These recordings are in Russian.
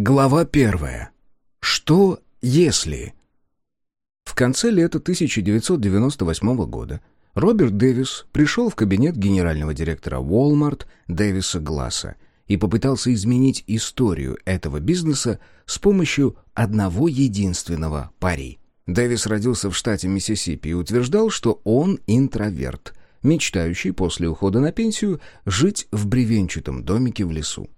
Глава первая. Что если... В конце лета 1998 года Роберт Дэвис пришел в кабинет генерального директора Walmart Дэвиса Гласса и попытался изменить историю этого бизнеса с помощью одного единственного пари. Дэвис родился в штате Миссисипи и утверждал, что он интроверт, мечтающий после ухода на пенсию жить в бревенчатом домике в лесу.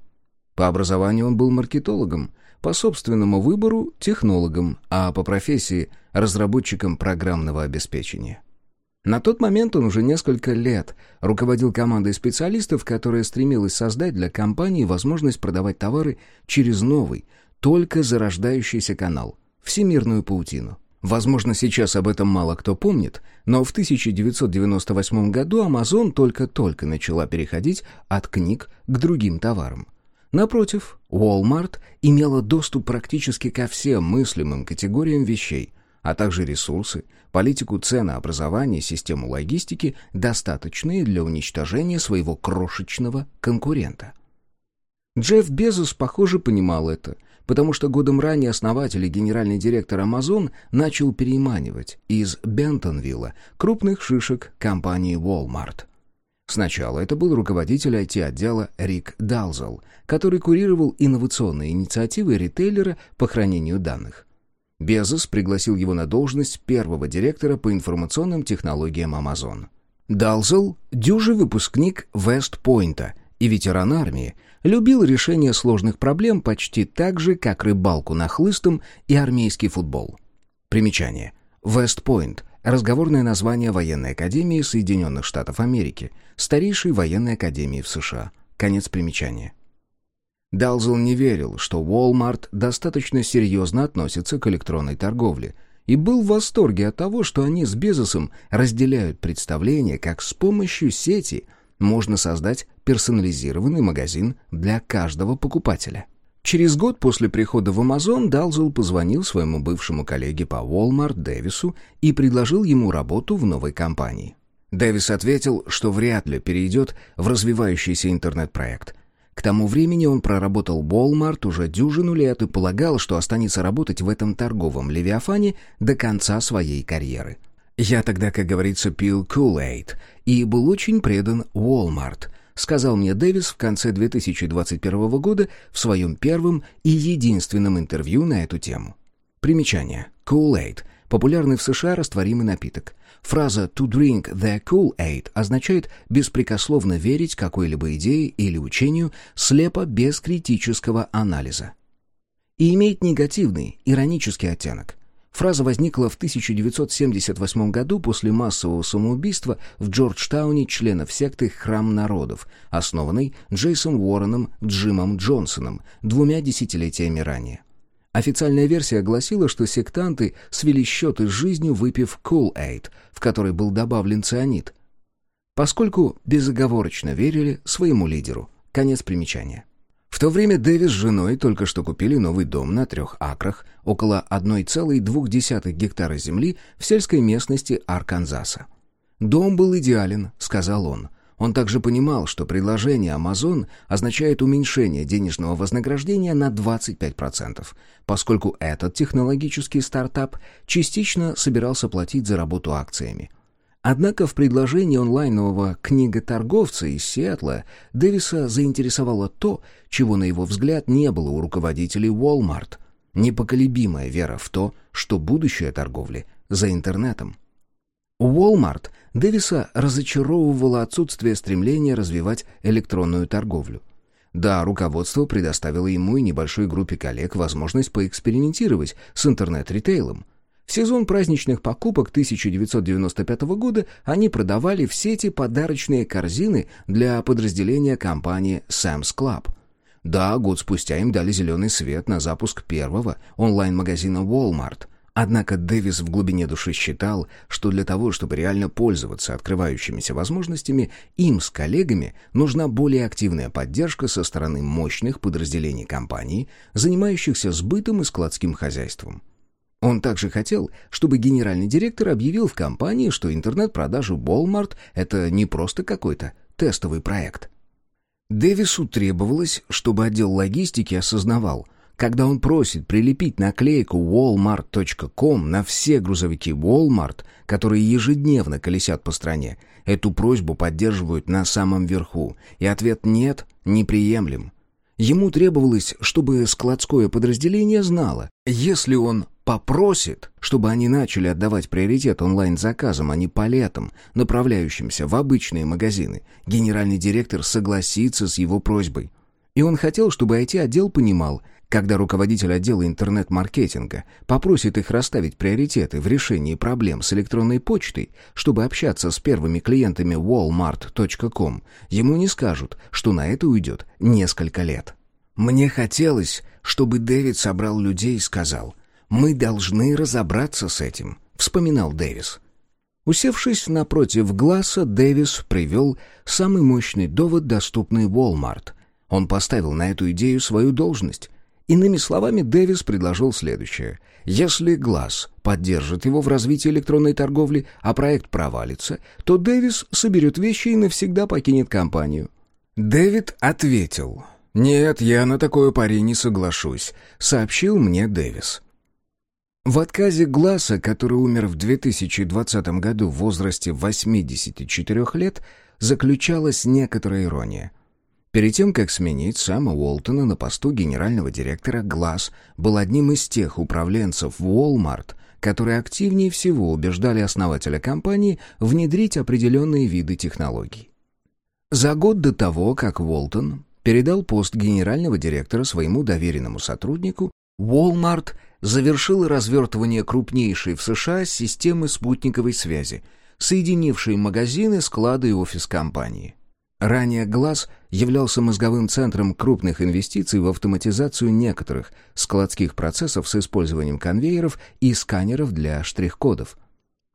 По образованию он был маркетологом, по собственному выбору – технологом, а по профессии – разработчиком программного обеспечения. На тот момент он уже несколько лет руководил командой специалистов, которая стремилась создать для компании возможность продавать товары через новый, только зарождающийся канал – всемирную паутину. Возможно, сейчас об этом мало кто помнит, но в 1998 году Amazon только-только начала переходить от книг к другим товарам – Напротив, Walmart имела доступ практически ко всем мыслимым категориям вещей, а также ресурсы, политику ценообразования, систему логистики, достаточные для уничтожения своего крошечного конкурента. Джефф Безос, похоже, понимал это, потому что годом ранее основатель и генеральный директор Amazon начал переманивать из Бентонвилла крупных шишек компании Walmart. Сначала это был руководитель IT-отдела Рик Далзел, который курировал инновационные инициативы ритейлера по хранению данных. Безос пригласил его на должность первого директора по информационным технологиям Amazon. Далзел – дюжий выпускник Вестпойнта и ветеран армии, любил решение сложных проблем почти так же, как рыбалку на хлыстом и армейский футбол. Примечание. Вестпойнт Разговорное название военной академии Соединенных Штатов Америки, старейшей военной академии в США. Конец примечания. Далзел не верил, что Walmart достаточно серьезно относится к электронной торговле, и был в восторге от того, что они с Безосом разделяют представление, как с помощью сети можно создать персонализированный магазин для каждого покупателя. Через год после прихода в Amazon Далзел позвонил своему бывшему коллеге по Walmart Дэвису и предложил ему работу в новой компании. Дэвис ответил, что вряд ли перейдет в развивающийся интернет-проект. К тому времени он проработал Walmart уже дюжину лет и полагал, что останется работать в этом торговом левиафане до конца своей карьеры. «Я тогда, как говорится, пил Kool-Aid и был очень предан Walmart», сказал мне Дэвис в конце 2021 года в своем первом и единственном интервью на эту тему. Примечание. Kool-Aid – популярный в США растворимый напиток. Фраза «to drink the Kool-Aid» означает беспрекословно верить какой-либо идее или учению слепо без критического анализа. И имеет негативный, иронический оттенок. Фраза возникла в 1978 году после массового самоубийства в Джорджтауне членов секты «Храм народов», основанной Джейсон Уорреном Джимом Джонсоном двумя десятилетиями ранее. Официальная версия гласила, что сектанты свели счеты с жизнью, выпив Kool-Aid, в который был добавлен цианид, поскольку безоговорочно верили своему лидеру. Конец примечания. В то время Дэви с женой только что купили новый дом на трех акрах, около 1,2 гектара земли в сельской местности Арканзаса. «Дом был идеален», — сказал он. Он также понимал, что предложение Amazon означает уменьшение денежного вознаграждения на 25%, поскольку этот технологический стартап частично собирался платить за работу акциями — Однако в предложении онлайнового книготорговца из Сиэтла Дэвиса заинтересовало то, чего, на его взгляд, не было у руководителей Walmart. Непоколебимая вера в то, что будущее торговли за интернетом. У Walmart Дэвиса разочаровывало отсутствие стремления развивать электронную торговлю. Да, руководство предоставило ему и небольшой группе коллег возможность поэкспериментировать с интернет-ритейлом – в сезон праздничных покупок 1995 года они продавали в сети подарочные корзины для подразделения компании Sam's Club. Да, год спустя им дали зеленый свет на запуск первого онлайн-магазина Walmart. Однако Дэвис в глубине души считал, что для того, чтобы реально пользоваться открывающимися возможностями, им с коллегами нужна более активная поддержка со стороны мощных подразделений компании, занимающихся сбытом и складским хозяйством. Он также хотел, чтобы генеральный директор объявил в компании, что интернет-продажи Walmart — это не просто какой-то тестовый проект. Дэвису требовалось, чтобы отдел логистики осознавал, когда он просит прилепить наклейку walmart.com на все грузовики Walmart, которые ежедневно колесят по стране, эту просьбу поддерживают на самом верху, и ответ «нет» неприемлем. Ему требовалось, чтобы складское подразделение знало, если он попросит, чтобы они начали отдавать приоритет онлайн-заказам, а не палетам, направляющимся в обычные магазины, генеральный директор согласится с его просьбой. И он хотел, чтобы IT-отдел понимал, когда руководитель отдела интернет-маркетинга попросит их расставить приоритеты в решении проблем с электронной почтой, чтобы общаться с первыми клиентами walmart.com, ему не скажут, что на это уйдет несколько лет. Мне хотелось, чтобы Дэвид собрал людей и сказал, «Мы должны разобраться с этим», — вспоминал Дэвис. Усевшись напротив Гласса, Дэвис привел самый мощный довод, доступный Walmart. Он поставил на эту идею свою должность. Иными словами, Дэвис предложил следующее. Если Гласс поддержит его в развитии электронной торговли, а проект провалится, то Дэвис соберет вещи и навсегда покинет компанию. Дэвид ответил, «Нет, я на такое пари не соглашусь», — сообщил мне Дэвис. В отказе Гласса, который умер в 2020 году в возрасте 84 лет, заключалась некоторая ирония. Перед тем, как сменить Сэма Уолтона на посту генерального директора, Гласс был одним из тех управленцев Walmart, которые активнее всего убеждали основателя компании внедрить определенные виды технологий. За год до того, как Уолтон передал пост генерального директора своему доверенному сотруднику, Walmart завершил развертывание крупнейшей в США системы спутниковой связи, соединившей магазины, склады и офис компании. Ранее «Глаз» являлся мозговым центром крупных инвестиций в автоматизацию некоторых складских процессов с использованием конвейеров и сканеров для штрих-кодов.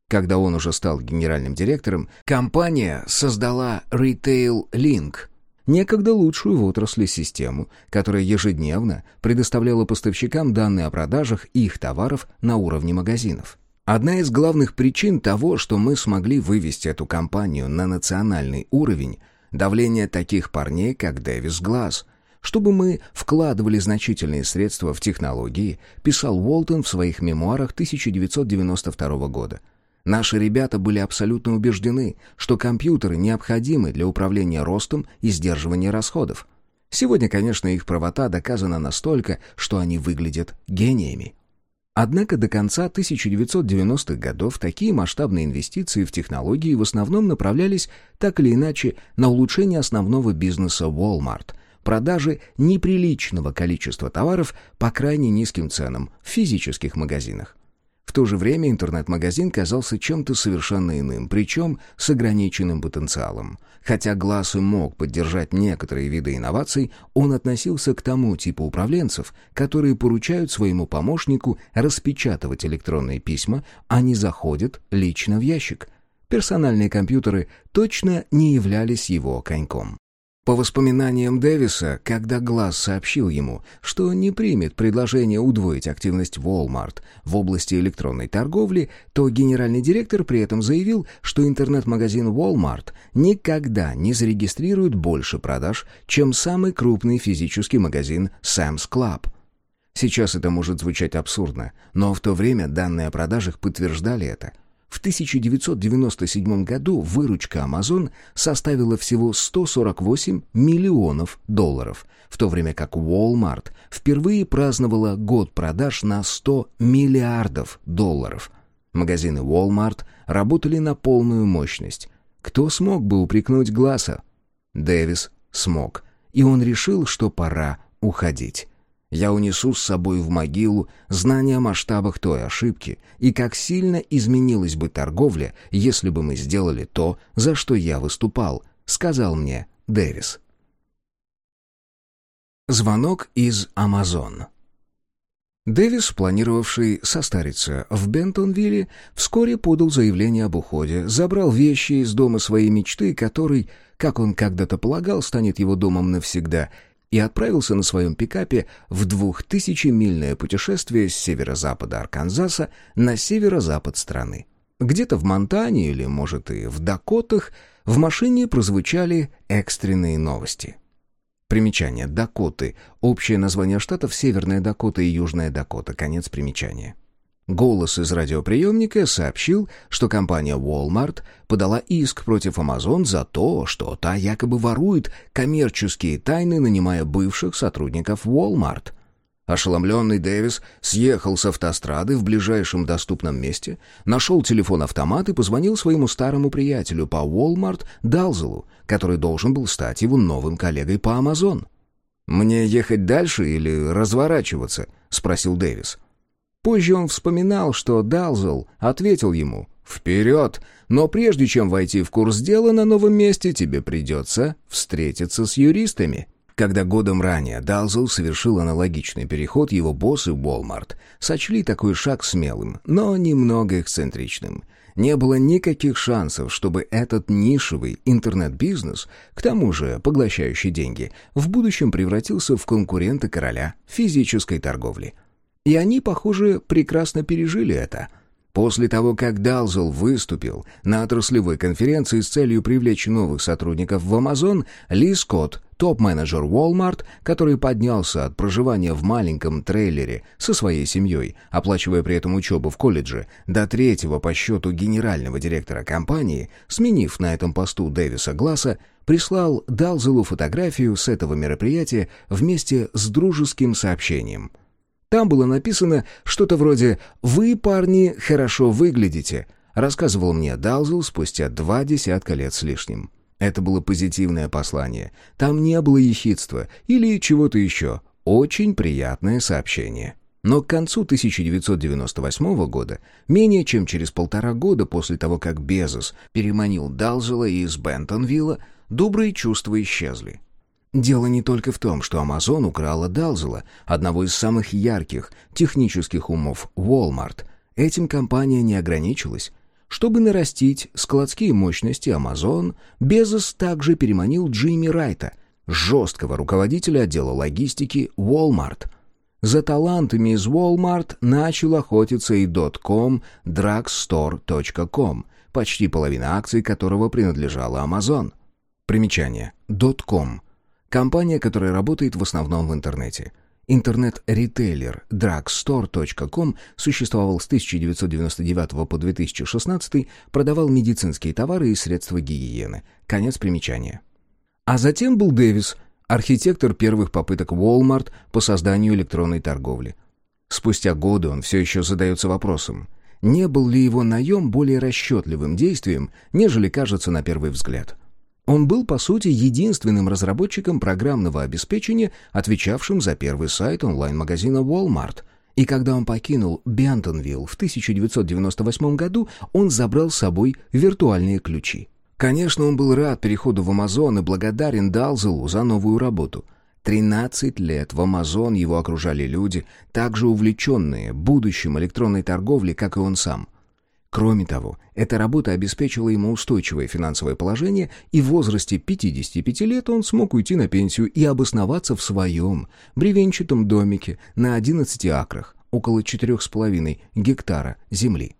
Когда он уже стал генеральным директором, компания создала Retail Link – некогда лучшую в отрасли систему, которая ежедневно предоставляла поставщикам данные о продажах их товаров на уровне магазинов. Одна из главных причин того, что мы смогли вывести эту компанию на национальный уровень – давление таких парней, как Дэвис Глаз. Чтобы мы вкладывали значительные средства в технологии, писал Уолтон в своих мемуарах 1992 года – Наши ребята были абсолютно убеждены, что компьютеры необходимы для управления ростом и сдерживания расходов. Сегодня, конечно, их правота доказана настолько, что они выглядят гениями. Однако до конца 1990-х годов такие масштабные инвестиции в технологии в основном направлялись так или иначе на улучшение основного бизнеса Walmart – продажи неприличного количества товаров по крайне низким ценам в физических магазинах. В то же время интернет-магазин казался чем-то совершенно иным, причем с ограниченным потенциалом. Хотя Глаз и мог поддержать некоторые виды инноваций, он относился к тому типу управленцев, которые поручают своему помощнику распечатывать электронные письма, а не заходят лично в ящик. Персональные компьютеры точно не являлись его коньком. По воспоминаниям Дэвиса, когда Глаз сообщил ему, что не примет предложение удвоить активность Walmart в области электронной торговли, то генеральный директор при этом заявил, что интернет-магазин Walmart никогда не зарегистрирует больше продаж, чем самый крупный физический магазин Sam's Club. Сейчас это может звучать абсурдно, но в то время данные о продажах подтверждали это – в 1997 году выручка Amazon составила всего 148 миллионов долларов, в то время как Walmart впервые праздновала год продаж на 100 миллиардов долларов. Магазины Walmart работали на полную мощность. Кто смог бы упрекнуть Гласса? Дэвис смог, и он решил, что пора уходить. Я унесу с собой в могилу знания о масштабах той ошибки и как сильно изменилась бы торговля, если бы мы сделали то, за что я выступал, сказал мне Дэвис. Звонок из Амазон. Дэвис, планировавший состариться в Бентонвилле, вскоре подал заявление об уходе, забрал вещи из дома своей мечты, который, как он когда-то полагал, станет его домом навсегда, и отправился на своем пикапе в двухтысячемильное путешествие с северо-запада Арканзаса на северо-запад страны. Где-то в Монтане или, может, и в Дакотах в машине прозвучали экстренные новости. Примечание. Дакоты. Общее название штатов Северная Дакота и Южная Дакота. Конец примечания. Голос из радиоприемника сообщил, что компания Walmart подала иск против Amazon за то, что та якобы ворует коммерческие тайны, нанимая бывших сотрудников Walmart. Ошеломленный Дэвис съехал с автострады в ближайшем доступном месте, нашел телефон-автомат и позвонил своему старому приятелю по Walmart Далзелу, который должен был стать его новым коллегой по Amazon. «Мне ехать дальше или разворачиваться?» — спросил Дэвис. Позже он вспоминал, что Далзел ответил ему «Вперед! Но прежде чем войти в курс дела на новом месте, тебе придется встретиться с юристами». Когда годом ранее Далзел совершил аналогичный переход, его боссы Walmart сочли такой шаг смелым, но немного эксцентричным. Не было никаких шансов, чтобы этот нишевый интернет-бизнес, к тому же поглощающий деньги, в будущем превратился в конкурента короля физической торговли – и они, похоже, прекрасно пережили это. После того, как Далзел выступил на отраслевой конференции с целью привлечь новых сотрудников в Amazon, Ли Скотт, топ-менеджер Walmart, который поднялся от проживания в маленьком трейлере со своей семьей, оплачивая при этом учебу в колледже, до третьего по счету генерального директора компании, сменив на этом посту Дэвиса Гласса, прислал Далзелу фотографию с этого мероприятия вместе с дружеским сообщением – там было написано что-то вроде «Вы, парни, хорошо выглядите», рассказывал мне Далзел спустя два десятка лет с лишним. Это было позитивное послание. Там не было ехидства или чего-то еще. Очень приятное сообщение. Но к концу 1998 года, менее чем через полтора года после того, как Безос переманил Далзела из Бентонвилла, добрые чувства исчезли. Дело не только в том, что Amazon украла Далзела, одного из самых ярких технических умов Walmart. Этим компания не ограничилась. Чтобы нарастить складские мощности Amazon, Безос также переманил Джимми Райта, жесткого руководителя отдела логистики Walmart. За талантами из Walmart начал охотиться и .com, drugstore.com, почти половина акций которого принадлежала Amazon. Примечание. .com Компания, которая работает в основном в интернете. Интернет-ритейлер drugstore.com существовал с 1999 по 2016, продавал медицинские товары и средства гигиены. Конец примечания. А затем был Дэвис, архитектор первых попыток Walmart по созданию электронной торговли. Спустя годы он все еще задается вопросом, не был ли его наем более расчетливым действием, нежели кажется на первый взгляд. Он был, по сути, единственным разработчиком программного обеспечения, отвечавшим за первый сайт онлайн-магазина Walmart. И когда он покинул Бентонвилл в 1998 году, он забрал с собой виртуальные ключи. Конечно, он был рад переходу в Amazon и благодарен Далзелу за новую работу. 13 лет в Amazon его окружали люди, также увлеченные будущим электронной торговли, как и он сам – Кроме того, эта работа обеспечила ему устойчивое финансовое положение, и в возрасте 55 лет он смог уйти на пенсию и обосноваться в своем бревенчатом домике на 11 акрах, около 4,5 гектара земли.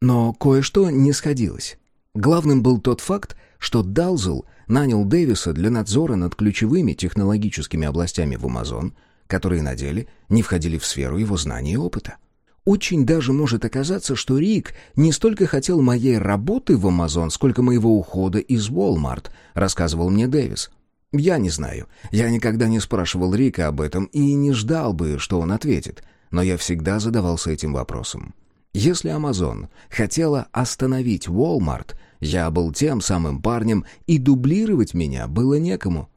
Но кое-что не сходилось. Главным был тот факт, что Далзел нанял Дэвиса для надзора над ключевыми технологическими областями в Амазон, которые на деле не входили в сферу его знаний и опыта. Очень даже может оказаться, что Рик не столько хотел моей работы в Amazon, сколько моего ухода из Walmart, рассказывал мне Дэвис. Я не знаю. Я никогда не спрашивал Рика об этом и не ждал бы, что он ответит. Но я всегда задавался этим вопросом. Если Amazon хотела остановить Walmart, я был тем самым парнем, и дублировать меня было некому.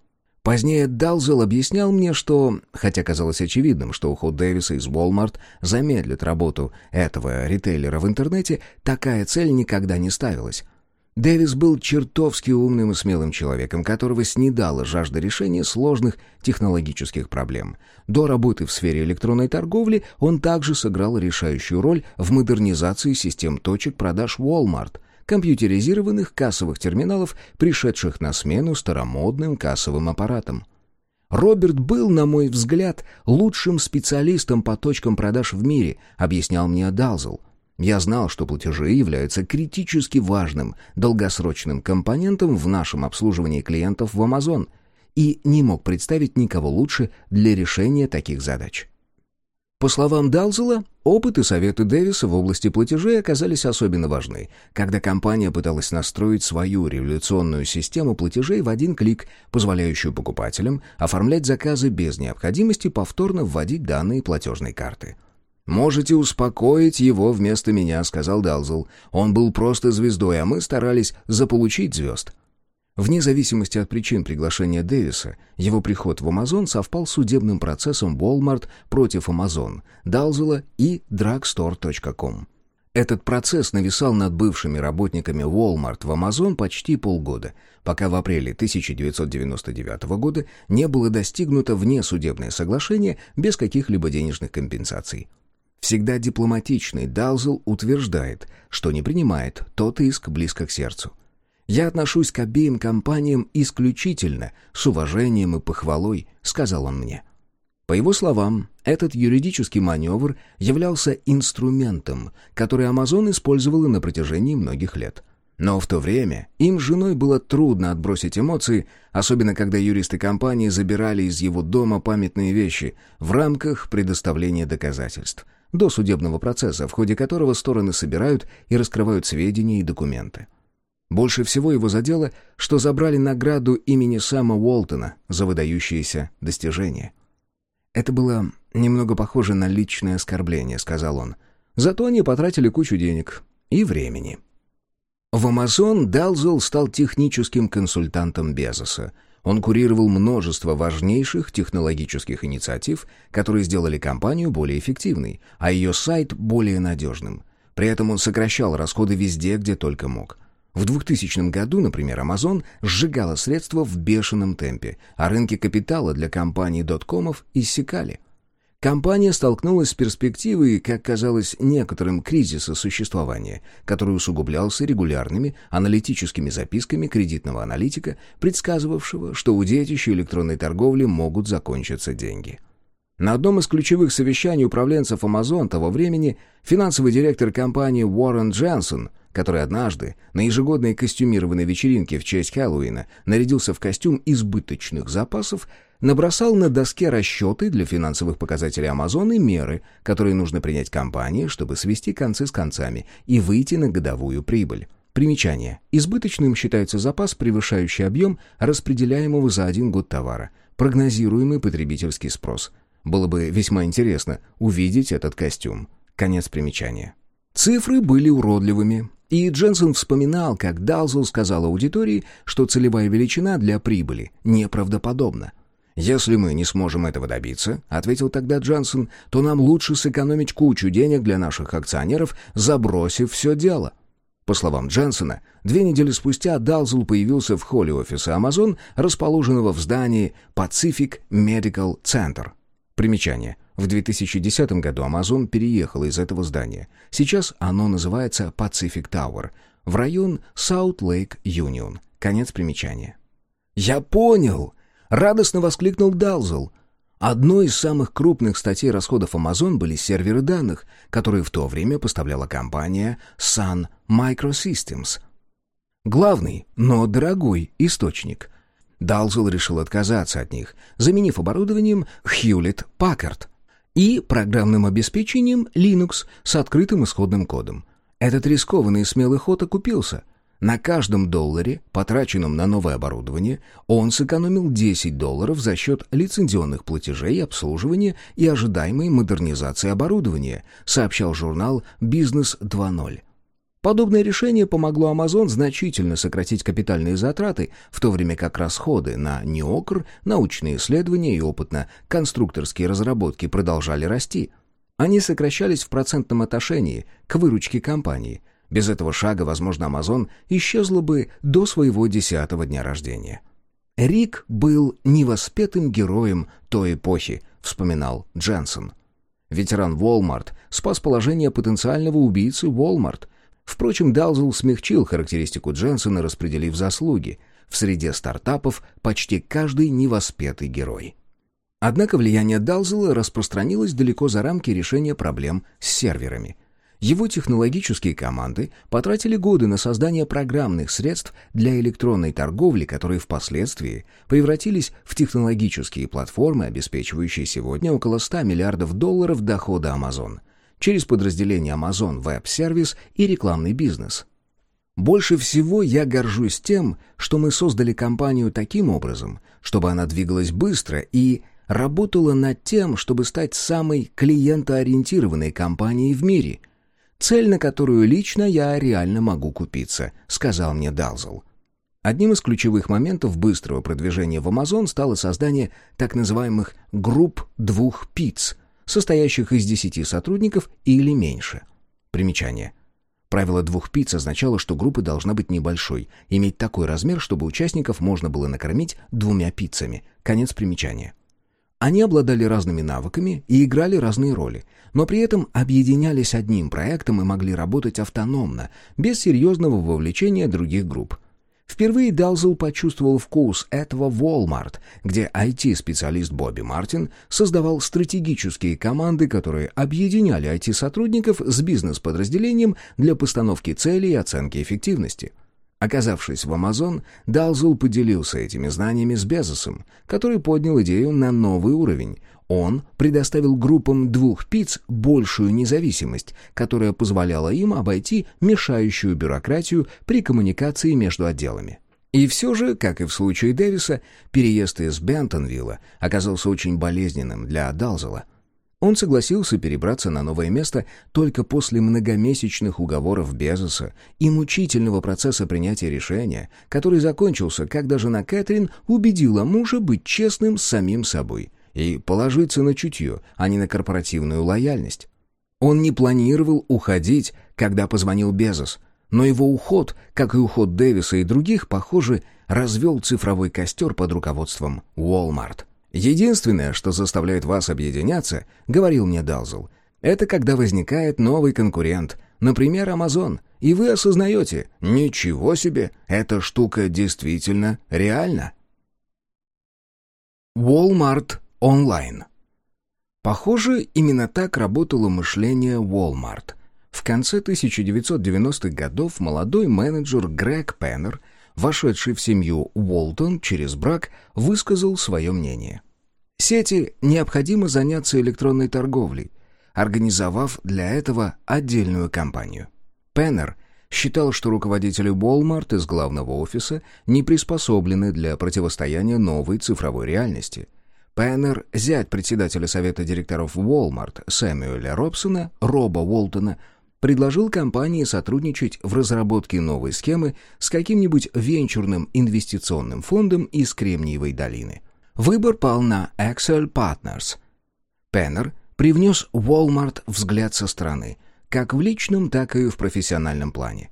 Позднее Далзел объяснял мне, что, хотя казалось очевидным, что уход Дэвиса из Walmart замедлит работу этого ритейлера в интернете, такая цель никогда не ставилась. Дэвис был чертовски умным и смелым человеком, которого снедала жажда решения сложных технологических проблем. До работы в сфере электронной торговли он также сыграл решающую роль в модернизации систем точек продаж Walmart – компьютеризированных кассовых терминалов, пришедших на смену старомодным кассовым аппаратам. Роберт был, на мой взгляд, лучшим специалистом по точкам продаж в мире, объяснял мне Далзел. Я знал, что платежи являются критически важным долгосрочным компонентом в нашем обслуживании клиентов в Amazon, и не мог представить никого лучше для решения таких задач. По словам Далзела, опыт и советы Дэвиса в области платежей оказались особенно важны, когда компания пыталась настроить свою революционную систему платежей в один клик, позволяющую покупателям оформлять заказы без необходимости повторно вводить данные платежной карты. «Можете успокоить его вместо меня», — сказал Далзел. «Он был просто звездой, а мы старались заполучить звезд. Вне зависимости от причин приглашения Дэвиса, его приход в Amazon совпал с судебным процессом Walmart против Amazon, Далзела и Drugstore.com. Этот процесс нависал над бывшими работниками Walmart в Amazon почти полгода, пока в апреле 1999 года не было достигнуто внесудебное соглашение без каких-либо денежных компенсаций. Всегда дипломатичный Далзел утверждает, что не принимает тот иск близко к сердцу. «Я отношусь к обеим компаниям исключительно с уважением и похвалой», — сказал он мне. По его словам, этот юридический маневр являлся инструментом, который Amazon использовала на протяжении многих лет. Но в то время им с женой было трудно отбросить эмоции, особенно когда юристы компании забирали из его дома памятные вещи в рамках предоставления доказательств, до судебного процесса, в ходе которого стороны собирают и раскрывают сведения и документы. Больше всего его задело, что забрали награду имени Сэма Уолтона за выдающиеся достижения. «Это было немного похоже на личное оскорбление», — сказал он. «Зато они потратили кучу денег и времени». В Amazon Далзел стал техническим консультантом Безоса. Он курировал множество важнейших технологических инициатив, которые сделали компанию более эффективной, а ее сайт более надежным. При этом он сокращал расходы везде, где только мог — в 2000 году, например, Amazon сжигала средства в бешеном темпе, а рынки капитала для компаний доткомов иссякали. Компания столкнулась с перспективой, как казалось некоторым, кризиса существования, который усугублялся регулярными аналитическими записками кредитного аналитика, предсказывавшего, что у детища электронной торговли могут закончиться деньги. На одном из ключевых совещаний управленцев Amazon того времени финансовый директор компании Уоррен Дженсон который однажды на ежегодной костюмированной вечеринке в честь Хэллоуина нарядился в костюм избыточных запасов, набросал на доске расчеты для финансовых показателей Амазон и меры, которые нужно принять компании, чтобы свести концы с концами и выйти на годовую прибыль. Примечание. Избыточным считается запас, превышающий объем распределяемого за один год товара. Прогнозируемый потребительский спрос. Было бы весьма интересно увидеть этот костюм. Конец примечания. Цифры были уродливыми, и Дженсен вспоминал, как Далзел сказал аудитории, что целевая величина для прибыли неправдоподобна. «Если мы не сможем этого добиться», — ответил тогда Джонсон, «то нам лучше сэкономить кучу денег для наших акционеров, забросив все дело». По словам Дженсона, две недели спустя Далзел появился в холле офиса Amazon, расположенного в здании Pacific Medical Center. Примечание — в 2010 году Amazon переехала из этого здания. Сейчас оно называется Pacific Tower, в район South Lake Union. Конец примечания. «Я понял!» — радостно воскликнул Далзел. Одной из самых крупных статей расходов Amazon были серверы данных, которые в то время поставляла компания Sun Microsystems. Главный, но дорогой источник. Далзел решил отказаться от них, заменив оборудованием Hewlett Packard и программным обеспечением Linux с открытым исходным кодом. Этот рискованный и смелый ход окупился. На каждом долларе, потраченном на новое оборудование, он сэкономил 10 долларов за счет лицензионных платежей, обслуживания и ожидаемой модернизации оборудования, сообщал журнал «Бизнес 2.0». Подобное решение помогло Amazon значительно сократить капитальные затраты, в то время как расходы на неокр, научные исследования и опытно-конструкторские разработки продолжали расти. Они сокращались в процентном отношении к выручке компании. Без этого шага, возможно, Amazon исчезла бы до своего десятого дня рождения. «Рик был невоспетым героем той эпохи», — вспоминал Дженсон. Ветеран Walmart спас положение потенциального убийцы Walmart — Впрочем, Далзел смягчил характеристику Дженсона, распределив заслуги. В среде стартапов почти каждый невоспетый герой. Однако влияние Далзела распространилось далеко за рамки решения проблем с серверами. Его технологические команды потратили годы на создание программных средств для электронной торговли, которые впоследствии превратились в технологические платформы, обеспечивающие сегодня около 100 миллиардов долларов дохода Amazon через подразделение Amazon Web Service и рекламный бизнес. Больше всего я горжусь тем, что мы создали компанию таким образом, чтобы она двигалась быстро и работала над тем, чтобы стать самой клиентоориентированной компанией в мире. Цель, на которую лично я реально могу купиться, сказал мне Далзел. Одним из ключевых моментов быстрого продвижения в Amazon стало создание так называемых групп двух пиц, состоящих из 10 сотрудников или меньше. Примечание. Правило двух пиц означало, что группа должна быть небольшой, иметь такой размер, чтобы участников можно было накормить двумя пиццами. Конец примечания. Они обладали разными навыками и играли разные роли, но при этом объединялись одним проектом и могли работать автономно, без серьезного вовлечения других групп. Впервые Далзел почувствовал вкус этого Walmart, где IT-специалист Бобби Мартин создавал стратегические команды, которые объединяли IT-сотрудников с бизнес-подразделением для постановки целей и оценки эффективности. Оказавшись в Amazon, Далзел поделился этими знаниями с Безосом, который поднял идею на новый уровень. Он предоставил группам двух пиц большую независимость, которая позволяла им обойти мешающую бюрократию при коммуникации между отделами. И все же, как и в случае Дэвиса, переезд из Бентонвилла оказался очень болезненным для Далзела. Он согласился перебраться на новое место только после многомесячных уговоров Безоса и мучительного процесса принятия решения, который закончился, когда жена Кэтрин убедила мужа быть честным с самим собой – и положиться на чутье, а не на корпоративную лояльность. Он не планировал уходить, когда позвонил Безос, но его уход, как и уход Дэвиса и других, похоже, развел цифровой костер под руководством Walmart. «Единственное, что заставляет вас объединяться, — говорил мне Далзел, — это когда возникает новый конкурент, например, Amazon, и вы осознаете, ничего себе, эта штука действительно реальна». Walmart онлайн. Похоже, именно так работало мышление Walmart. В конце 1990-х годов молодой менеджер Грег Пеннер, вошедший в семью Уолтон через брак, высказал свое мнение. Сети необходимо заняться электронной торговлей, организовав для этого отдельную компанию. Пеннер считал, что руководители Walmart из главного офиса не приспособлены для противостояния новой цифровой реальности – Пеннер, зять председателя совета директоров Walmart Сэмюэля Робсона, Роба Уолтона, предложил компании сотрудничать в разработке новой схемы с каким-нибудь венчурным инвестиционным фондом из Кремниевой долины. Выбор пал на Excel Partners. Пеннер привнес Walmart взгляд со стороны, как в личном, так и в профессиональном плане.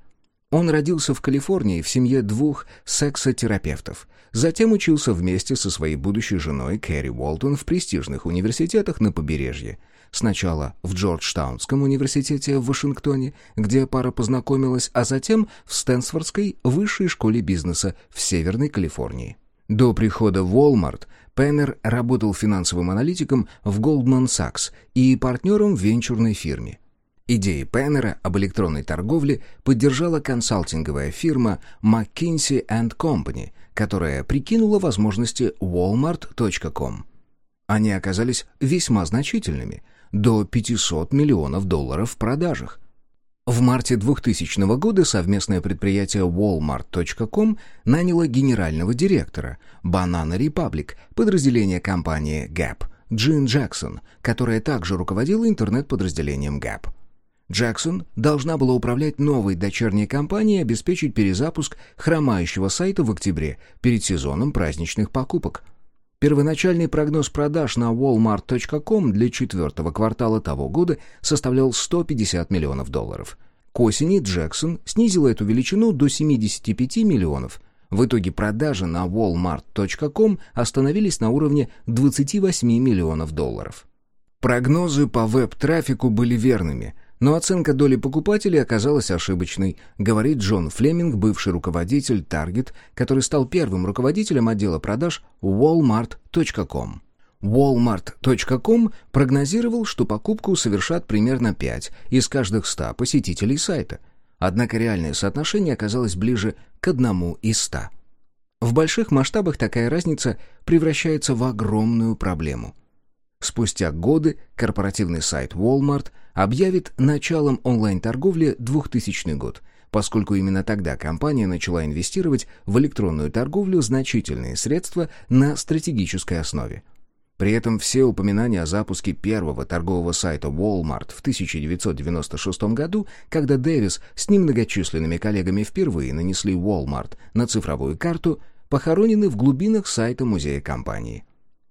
Он родился в Калифорнии в семье двух сексотерапевтов. Затем учился вместе со своей будущей женой Кэрри Уолтон в престижных университетах на побережье. Сначала в Джорджтаунском университете в Вашингтоне, где пара познакомилась, а затем в Стэнсфордской высшей школе бизнеса в Северной Калифорнии. До прихода в Walmart Пеннер работал финансовым аналитиком в Goldman Sachs и партнером в венчурной фирме. Идеи Пеннера об электронной торговле поддержала консалтинговая фирма McKinsey Company, которая прикинула возможности Walmart.com. Они оказались весьма значительными – до 500 миллионов долларов в продажах. В марте 2000 года совместное предприятие Walmart.com наняло генерального директора Banana Republic, подразделение компании Gap, Джин Джексон, которая также руководила интернет-подразделением Gap. Джексон должна была управлять новой дочерней компанией и обеспечить перезапуск хромающего сайта в октябре перед сезоном праздничных покупок. Первоначальный прогноз продаж на walmart.com для четвертого квартала того года составлял 150 миллионов долларов. К осени Джексон снизила эту величину до 75 миллионов. В итоге продажи на walmart.com остановились на уровне 28 миллионов долларов. Прогнозы по веб-трафику были верными – но оценка доли покупателей оказалась ошибочной, говорит Джон Флеминг, бывший руководитель Target, который стал первым руководителем отдела продаж Walmart.com. Walmart.com прогнозировал, что покупку совершат примерно 5 из каждых 100 посетителей сайта. Однако реальное соотношение оказалось ближе к одному из 100. В больших масштабах такая разница превращается в огромную проблему. Спустя годы корпоративный сайт Walmart объявит началом онлайн-торговли 2000 год, поскольку именно тогда компания начала инвестировать в электронную торговлю значительные средства на стратегической основе. При этом все упоминания о запуске первого торгового сайта Walmart в 1996 году, когда Дэвис с немногочисленными коллегами впервые нанесли Walmart на цифровую карту, похоронены в глубинах сайта музея компании.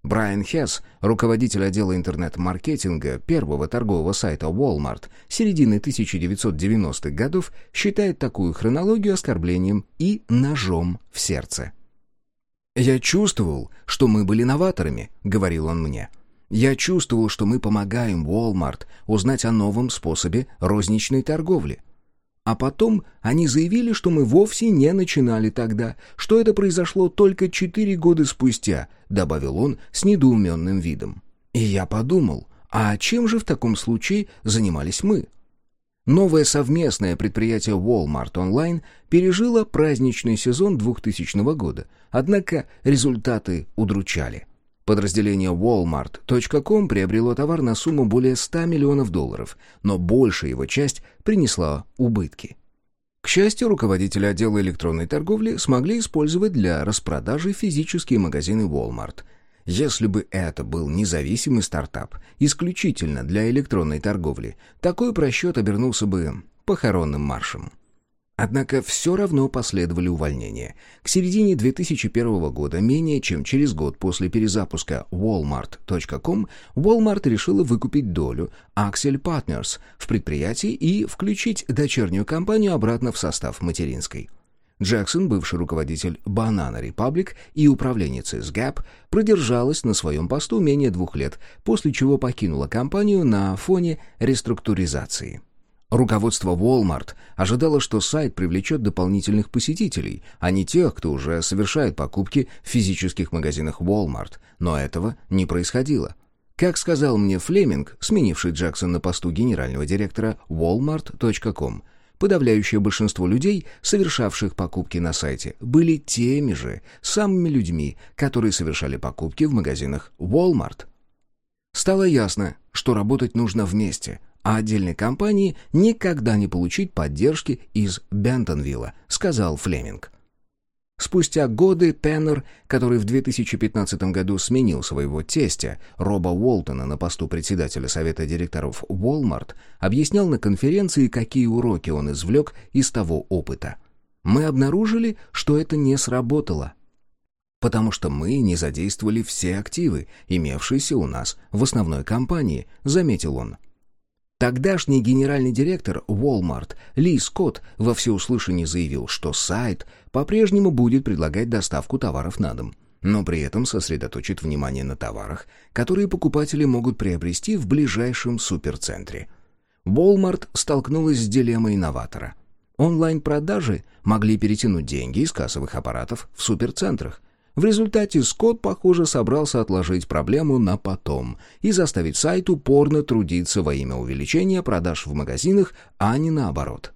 Брайан Хесс, руководитель отдела интернет-маркетинга первого торгового сайта Walmart середины 1990-х годов, считает такую хронологию оскорблением и ножом в сердце. «Я чувствовал, что мы были новаторами», — говорил он мне. «Я чувствовал, что мы помогаем Walmart узнать о новом способе розничной торговли. А потом они заявили, что мы вовсе не начинали тогда, что это произошло только четыре года спустя», — добавил он с недоуменным видом. И я подумал, а чем же в таком случае занимались мы? Новое совместное предприятие Walmart Online пережило праздничный сезон 2000 года, однако результаты удручали. Подразделение Walmart.com приобрело товар на сумму более 100 миллионов долларов, но большая его часть принесла убытки. К счастью, руководители отдела электронной торговли смогли использовать для распродажи физические магазины Walmart – если бы это был независимый стартап, исключительно для электронной торговли, такой просчет обернулся бы похоронным маршем. Однако все равно последовали увольнения. К середине 2001 года, менее чем через год после перезапуска Walmart.com, Walmart решила выкупить долю Axel Partners в предприятии и включить дочернюю компанию обратно в состав материнской. Джексон, бывший руководитель Banana Republic и управленец из Gap, продержалась на своем посту менее двух лет, после чего покинула компанию на фоне реструктуризации. Руководство Walmart ожидало, что сайт привлечет дополнительных посетителей, а не тех, кто уже совершает покупки в физических магазинах Walmart, но этого не происходило. Как сказал мне Флеминг, сменивший Джексон на посту генерального директора Walmart.com, Подавляющее большинство людей, совершавших покупки на сайте, были теми же самыми людьми, которые совершали покупки в магазинах Walmart. Стало ясно, что работать нужно вместе, а отдельной компании никогда не получить поддержки из Бентонвилла, сказал Флеминг. Спустя годы Теннер, который в 2015 году сменил своего тестя, Роба Уолтона, на посту председателя совета директоров Walmart, объяснял на конференции, какие уроки он извлек из того опыта. «Мы обнаружили, что это не сработало, потому что мы не задействовали все активы, имевшиеся у нас в основной компании», — заметил он. Тогдашний генеральный директор Walmart Ли Скотт во всеуслышание заявил, что сайт по-прежнему будет предлагать доставку товаров на дом, но при этом сосредоточит внимание на товарах, которые покупатели могут приобрести в ближайшем суперцентре. Walmart столкнулась с дилеммой инноватора. Онлайн-продажи могли перетянуть деньги из кассовых аппаратов в суперцентрах, в результате Скотт, похоже, собрался отложить проблему на потом и заставить сайт упорно трудиться во имя увеличения продаж в магазинах, а не наоборот.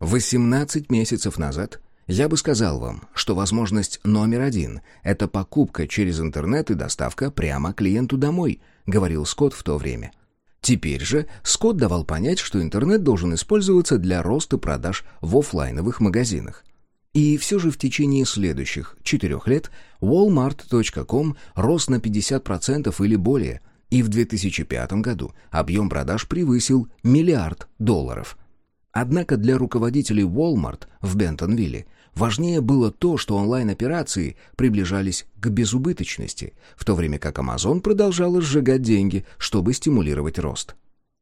18 месяцев назад я бы сказал вам, что возможность номер один – это покупка через интернет и доставка прямо клиенту домой, говорил Скотт в то время. Теперь же Скотт давал понять, что интернет должен использоваться для роста продаж в офлайновых магазинах. И все же в течение следующих четырех лет Walmart.com рос на 50% или более, и в 2005 году объем продаж превысил миллиард долларов. Однако для руководителей Walmart в Бентонвилле важнее было то, что онлайн-операции приближались к безубыточности, в то время как Amazon продолжала сжигать деньги, чтобы стимулировать рост.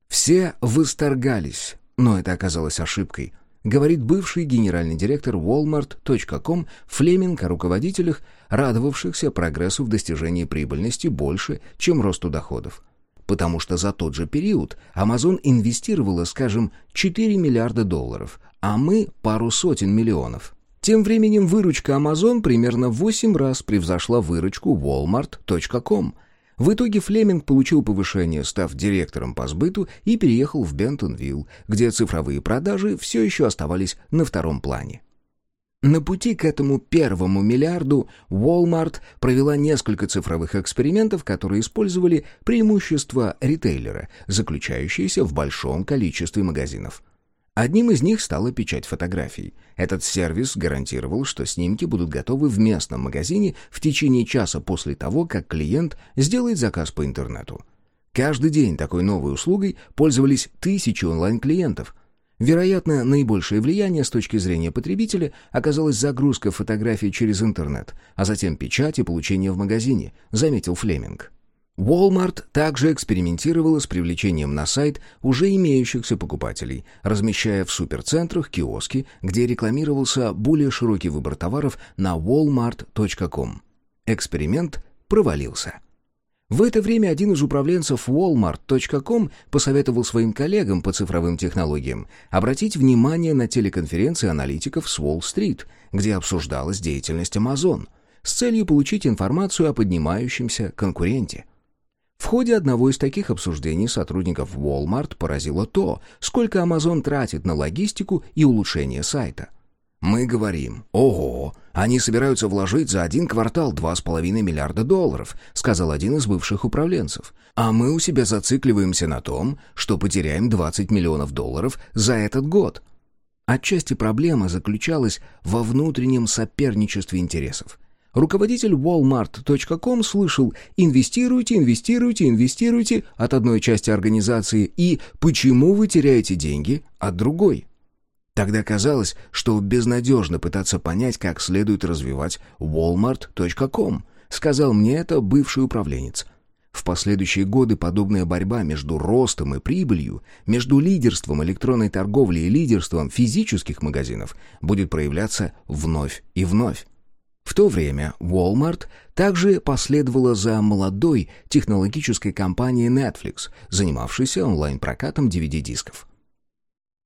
Все восторгались, но это оказалось ошибкой – говорит бывший генеральный директор Walmart.com Флеминг о руководителях, радовавшихся прогрессу в достижении прибыльности больше, чем росту доходов. Потому что за тот же период Amazon инвестировала, скажем, 4 миллиарда долларов, а мы пару сотен миллионов. Тем временем выручка Amazon примерно в 8 раз превзошла выручку Walmart.com. В итоге Флеминг получил повышение, став директором по сбыту и переехал в Бентонвилл, где цифровые продажи все еще оставались на втором плане. На пути к этому первому миллиарду Walmart провела несколько цифровых экспериментов, которые использовали преимущества ритейлера, заключающиеся в большом количестве магазинов. Одним из них стала печать фотографий. Этот сервис гарантировал, что снимки будут готовы в местном магазине в течение часа после того, как клиент сделает заказ по интернету. Каждый день такой новой услугой пользовались тысячи онлайн-клиентов – Вероятно, наибольшее влияние с точки зрения потребителя оказалась загрузка фотографий через интернет, а затем печать и получение в магазине, заметил Флеминг. Walmart также экспериментировала с привлечением на сайт уже имеющихся покупателей, размещая в суперцентрах киоски, где рекламировался более широкий выбор товаров на walmart.com. Эксперимент провалился. В это время один из управленцев Walmart.com посоветовал своим коллегам по цифровым технологиям обратить внимание на телеконференции аналитиков с Уолл-стрит, где обсуждалась деятельность Amazon, с целью получить информацию о поднимающемся конкуренте. В ходе одного из таких обсуждений сотрудников Walmart поразило то, сколько Amazon тратит на логистику и улучшение сайта. Мы говорим, ого, они собираются вложить за один квартал 2,5 миллиарда долларов, сказал один из бывших управленцев. А мы у себя зацикливаемся на том, что потеряем 20 миллионов долларов за этот год. Отчасти проблема заключалась во внутреннем соперничестве интересов. Руководитель Walmart.com слышал «инвестируйте, инвестируйте, инвестируйте» от одной части организации и «почему вы теряете деньги» от другой. Тогда казалось, что безнадежно пытаться понять, как следует развивать Walmart.com, сказал мне это бывший управленец. В последующие годы подобная борьба между ростом и прибылью, между лидерством электронной торговли и лидерством физических магазинов будет проявляться вновь и вновь. В то время Walmart также последовала за молодой технологической компанией Netflix, занимавшейся онлайн-прокатом DVD-дисков.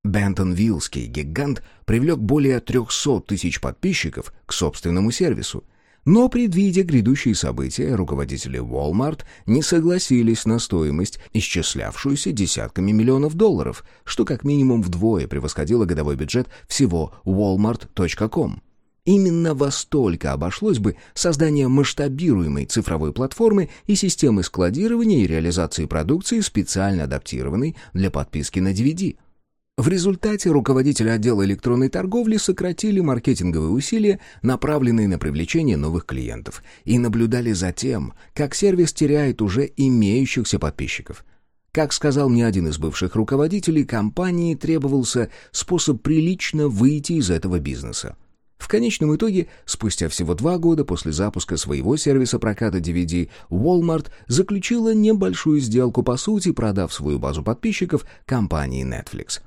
Бентонвиллский гигант привлек более 300 тысяч подписчиков к собственному сервису. Но, предвидя грядущие события, руководители Walmart не согласились на стоимость, исчислявшуюся десятками миллионов долларов, что как минимум вдвое превосходило годовой бюджет всего Walmart.com. Именно во столько обошлось бы создание масштабируемой цифровой платформы и системы складирования и реализации продукции, специально адаптированной для подписки на DVD – в результате руководители отдела электронной торговли сократили маркетинговые усилия, направленные на привлечение новых клиентов, и наблюдали за тем, как сервис теряет уже имеющихся подписчиков. Как сказал мне один из бывших руководителей, компании требовался способ прилично выйти из этого бизнеса. В конечном итоге, спустя всего два года после запуска своего сервиса проката DVD, Walmart заключила небольшую сделку по сути, продав свою базу подписчиков компании Netflix.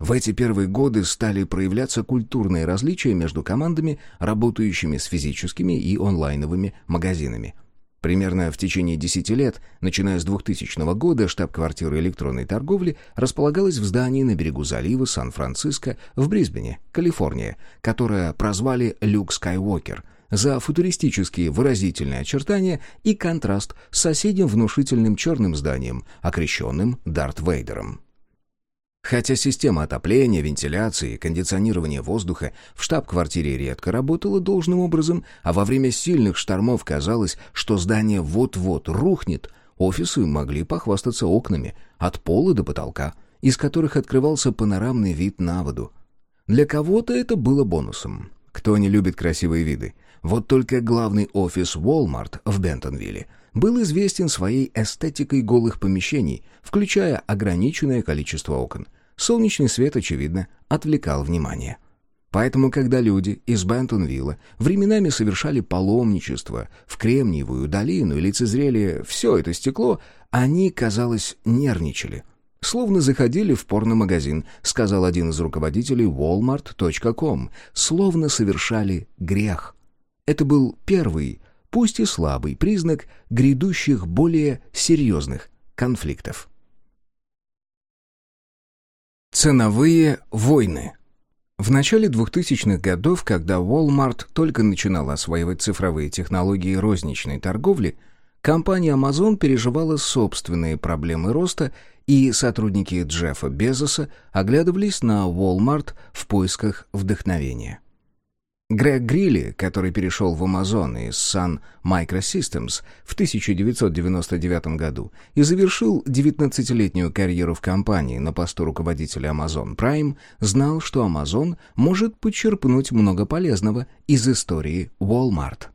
В эти первые годы стали проявляться культурные различия между командами, работающими с физическими и онлайновыми магазинами. Примерно в течение 10 лет, начиная с 2000 года, штаб-квартира электронной торговли располагалась в здании на берегу залива Сан-Франциско в Брисбене, Калифорния, которое прозвали «Люк Скайуокер», за футуристические выразительные очертания и контраст с соседним внушительным черным зданием, окрещенным Дарт Вейдером. Хотя система отопления, вентиляции и кондиционирования воздуха в штаб-квартире редко работала должным образом, а во время сильных штормов казалось, что здание вот-вот рухнет, офисы могли похвастаться окнами от пола до потолка, из которых открывался панорамный вид на воду. Для кого-то это было бонусом. Кто не любит красивые виды? Вот только главный офис Walmart в Бентонвилле был известен своей эстетикой голых помещений, включая ограниченное количество окон – Солнечный свет, очевидно, отвлекал внимание. Поэтому, когда люди из Бентонвилла временами совершали паломничество в Кремниевую долину и лицезрели все это стекло, они, казалось, нервничали. «Словно заходили в порномагазин», — сказал один из руководителей Walmart.com, «словно совершали грех». Это был первый, пусть и слабый, признак грядущих более серьезных конфликтов. Ценовые войны. В начале 2000-х годов, когда Walmart только начинала осваивать цифровые технологии розничной торговли, Компания Amazon переживала собственные проблемы роста, и сотрудники Джеффа Безоса оглядывались на Walmart в поисках вдохновения. Грег Грилли, который перешел в Amazon из Sun Microsystems в 1999 году и завершил 19-летнюю карьеру в компании на посту руководителя Amazon Prime, знал, что Amazon может подчерпнуть много полезного из истории Walmart.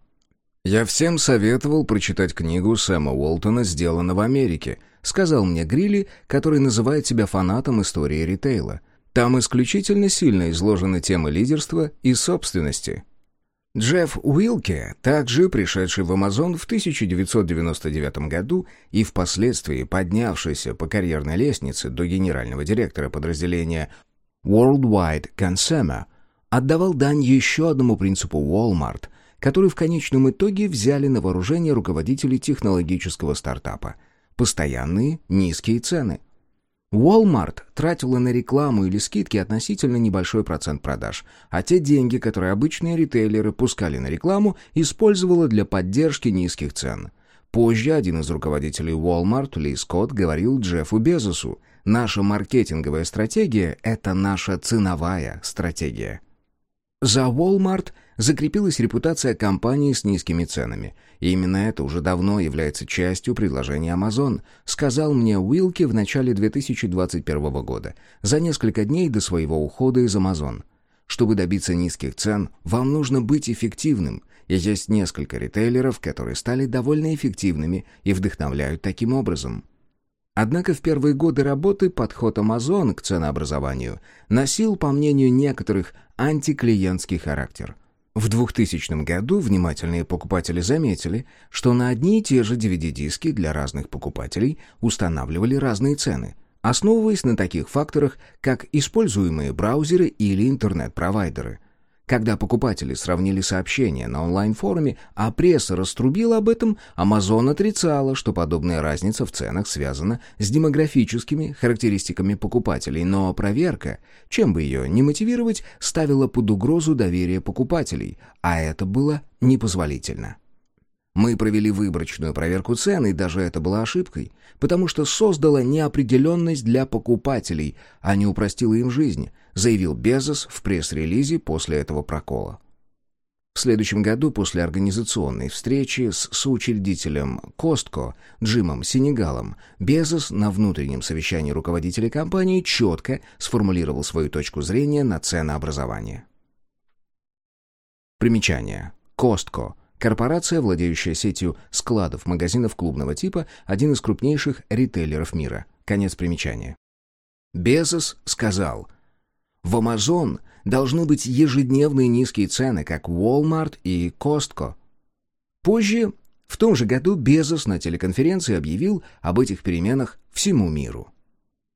«Я всем советовал прочитать книгу Сэма Уолтона «Сделано в Америке», сказал мне Грилли, который называет себя фанатом истории ритейла – там исключительно сильно изложены темы лидерства и собственности. Джефф Уилке, также пришедший в Amazon в 1999 году и впоследствии поднявшийся по карьерной лестнице до генерального директора подразделения Worldwide Consumer, отдавал дань еще одному принципу Walmart, который в конечном итоге взяли на вооружение руководители технологического стартапа – постоянные низкие цены – Walmart тратила на рекламу или скидки относительно небольшой процент продаж, а те деньги, которые обычные ритейлеры пускали на рекламу, использовала для поддержки низких цен. Позже один из руководителей Walmart, Ли Скотт, говорил Джеффу Безосу, «Наша маркетинговая стратегия – это наша ценовая стратегия». За Walmart закрепилась репутация компании с низкими ценами. И именно это уже давно является частью предложения Amazon, сказал мне Уилки в начале 2021 года, за несколько дней до своего ухода из Amazon. Чтобы добиться низких цен, вам нужно быть эффективным, и есть несколько ритейлеров, которые стали довольно эффективными и вдохновляют таким образом. Однако в первые годы работы подход Amazon к ценообразованию носил, по мнению некоторых, антиклиентский характер. В 2000 году внимательные покупатели заметили, что на одни и те же DVD-диски для разных покупателей устанавливали разные цены, основываясь на таких факторах, как используемые браузеры или интернет-провайдеры. Когда покупатели сравнили сообщения на онлайн-форуме, а пресса раструбила об этом, Amazon отрицала, что подобная разница в ценах связана с демографическими характеристиками покупателей, но проверка, чем бы ее ни мотивировать, ставила под угрозу доверие покупателей, а это было непозволительно. Мы провели выборочную проверку цен, и даже это была ошибкой, потому что создала неопределенность для покупателей, а не упростила им жизнь, заявил Безос в пресс-релизе после этого прокола. В следующем году после организационной встречи с соучредителем Костко Джимом Сенегалом Безос на внутреннем совещании руководителей компании четко сформулировал свою точку зрения на ценообразование. Примечание. Костко – Корпорация, владеющая сетью складов магазинов клубного типа, один из крупнейших ритейлеров мира. Конец примечания. Безос сказал, «В Amazon должны быть ежедневные низкие цены, как Walmart и Costco». Позже, в том же году, Безос на телеконференции объявил об этих переменах всему миру.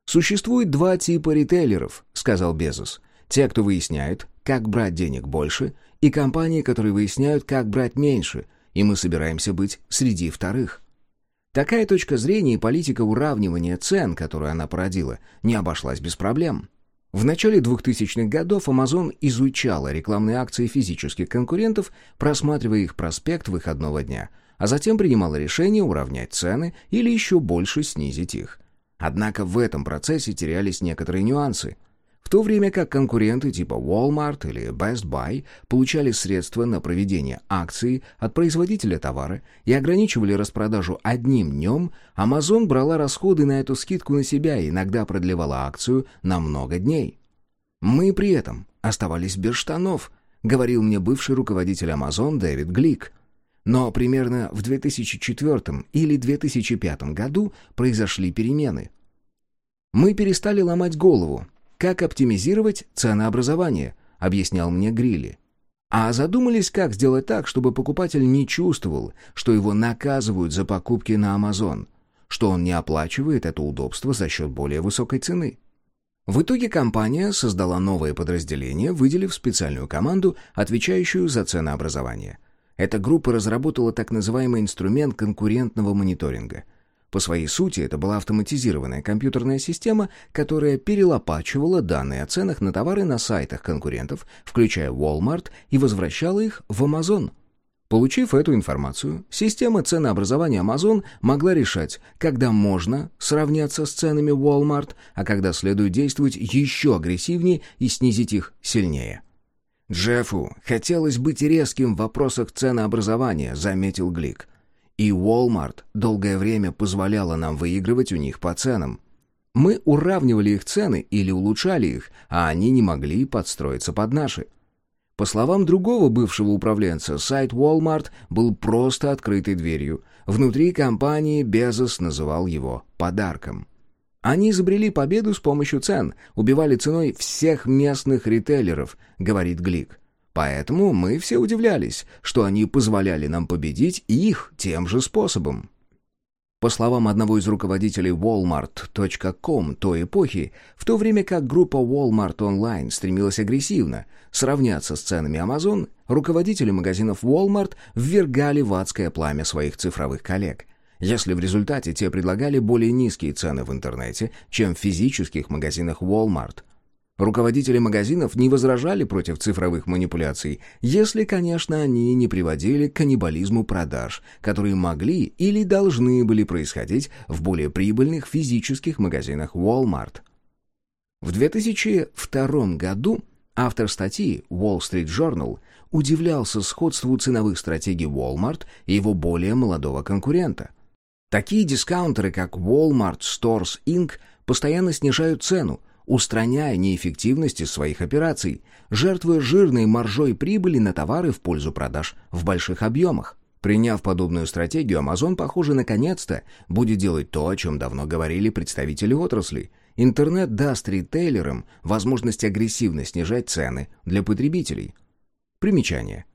«Существует два типа ритейлеров», — сказал Безос. «Те, кто выясняет, как брать денег больше, и компании, которые выясняют, как брать меньше, и мы собираемся быть среди вторых. Такая точка зрения и политика уравнивания цен, которую она породила, не обошлась без проблем. В начале 2000-х годов Amazon изучала рекламные акции физических конкурентов, просматривая их проспект выходного дня, а затем принимала решение уравнять цены или еще больше снизить их. Однако в этом процессе терялись некоторые нюансы. В то время как конкуренты типа Walmart или Best Buy получали средства на проведение акций от производителя товара и ограничивали распродажу одним днем, Amazon брала расходы на эту скидку на себя и иногда продлевала акцию на много дней. «Мы при этом оставались без штанов», — говорил мне бывший руководитель Amazon Дэвид Глик. Но примерно в 2004 или 2005 году произошли перемены. Мы перестали ломать голову, как оптимизировать ценообразование, объяснял мне Грилли. А задумались, как сделать так, чтобы покупатель не чувствовал, что его наказывают за покупки на Amazon, что он не оплачивает это удобство за счет более высокой цены. В итоге компания создала новое подразделение, выделив специальную команду, отвечающую за ценообразование. Эта группа разработала так называемый инструмент конкурентного мониторинга – по своей сути, это была автоматизированная компьютерная система, которая перелопачивала данные о ценах на товары на сайтах конкурентов, включая Walmart, и возвращала их в Amazon. Получив эту информацию, система ценообразования Amazon могла решать, когда можно сравняться с ценами Walmart, а когда следует действовать еще агрессивнее и снизить их сильнее. «Джеффу хотелось быть резким в вопросах ценообразования», — заметил Глик. «И Walmart долгое время позволяла нам выигрывать у них по ценам. Мы уравнивали их цены или улучшали их, а они не могли подстроиться под наши». По словам другого бывшего управленца, сайт Walmart был просто открытой дверью. Внутри компании Безос называл его «подарком». Они изобрели победу с помощью цен, убивали ценой всех местных ритейлеров, говорит Глик. Поэтому мы все удивлялись, что они позволяли нам победить их тем же способом. По словам одного из руководителей Walmart.com той эпохи, в то время как группа Walmart Online стремилась агрессивно сравняться с ценами Amazon, руководители магазинов Walmart ввергали в адское пламя своих цифровых коллег. Если в результате те предлагали более низкие цены в интернете, чем в физических магазинах Walmart – Руководители магазинов не возражали против цифровых манипуляций, если, конечно, они не приводили к каннибализму продаж, которые могли или должны были происходить в более прибыльных физических магазинах Walmart. В 2002 году автор статьи Wall Street Journal удивлялся сходству ценовых стратегий Walmart и его более молодого конкурента. Такие дискаунтеры, как Walmart Stores Inc., постоянно снижают цену, устраняя неэффективность из своих операций, жертвуя жирной маржой прибыли на товары в пользу продаж в больших объемах. Приняв подобную стратегию, Amazon, похоже, наконец-то будет делать то, о чем давно говорили представители отрасли. Интернет даст ритейлерам возможность агрессивно снижать цены для потребителей. Примечание.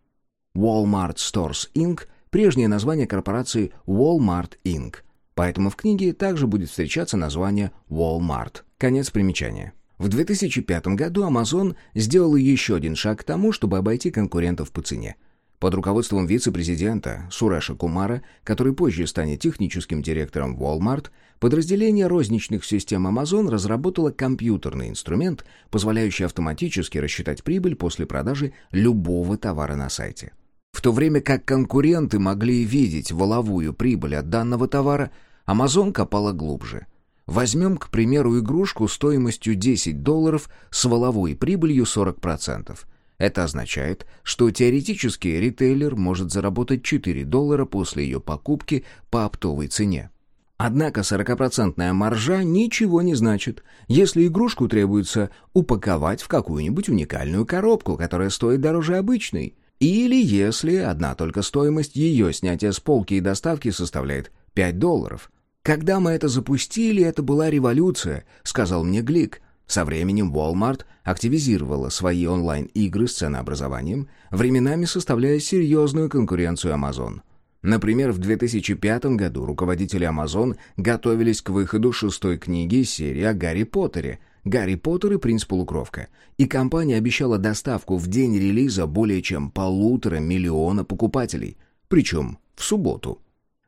Walmart Stores Inc. – прежнее название корпорации Walmart Inc. Поэтому в книге также будет встречаться название Walmart. Конец примечания. В 2005 году Amazon сделала еще один шаг к тому, чтобы обойти конкурентов по цене. Под руководством вице-президента Суреша Кумара, который позже станет техническим директором Walmart, подразделение розничных систем Amazon разработало компьютерный инструмент, позволяющий автоматически рассчитать прибыль после продажи любого товара на сайте. В то время как конкуренты могли видеть воловую прибыль от данного товара, Amazon копала глубже – Возьмем, к примеру, игрушку стоимостью 10 долларов с воловой прибылью 40%. Это означает, что теоретически ритейлер может заработать 4 доллара после ее покупки по оптовой цене. Однако 40% маржа ничего не значит, если игрушку требуется упаковать в какую-нибудь уникальную коробку, которая стоит дороже обычной, или если одна только стоимость ее снятия с полки и доставки составляет 5 долларов. «Когда мы это запустили, это была революция», — сказал мне Глик. Со временем Walmart активизировала свои онлайн-игры с ценообразованием, временами составляя серьезную конкуренцию Amazon. Например, в 2005 году руководители Amazon готовились к выходу шестой книги серии о Гарри Поттере «Гарри Поттер и принц полукровка», и компания обещала доставку в день релиза более чем полутора миллиона покупателей, причем в субботу.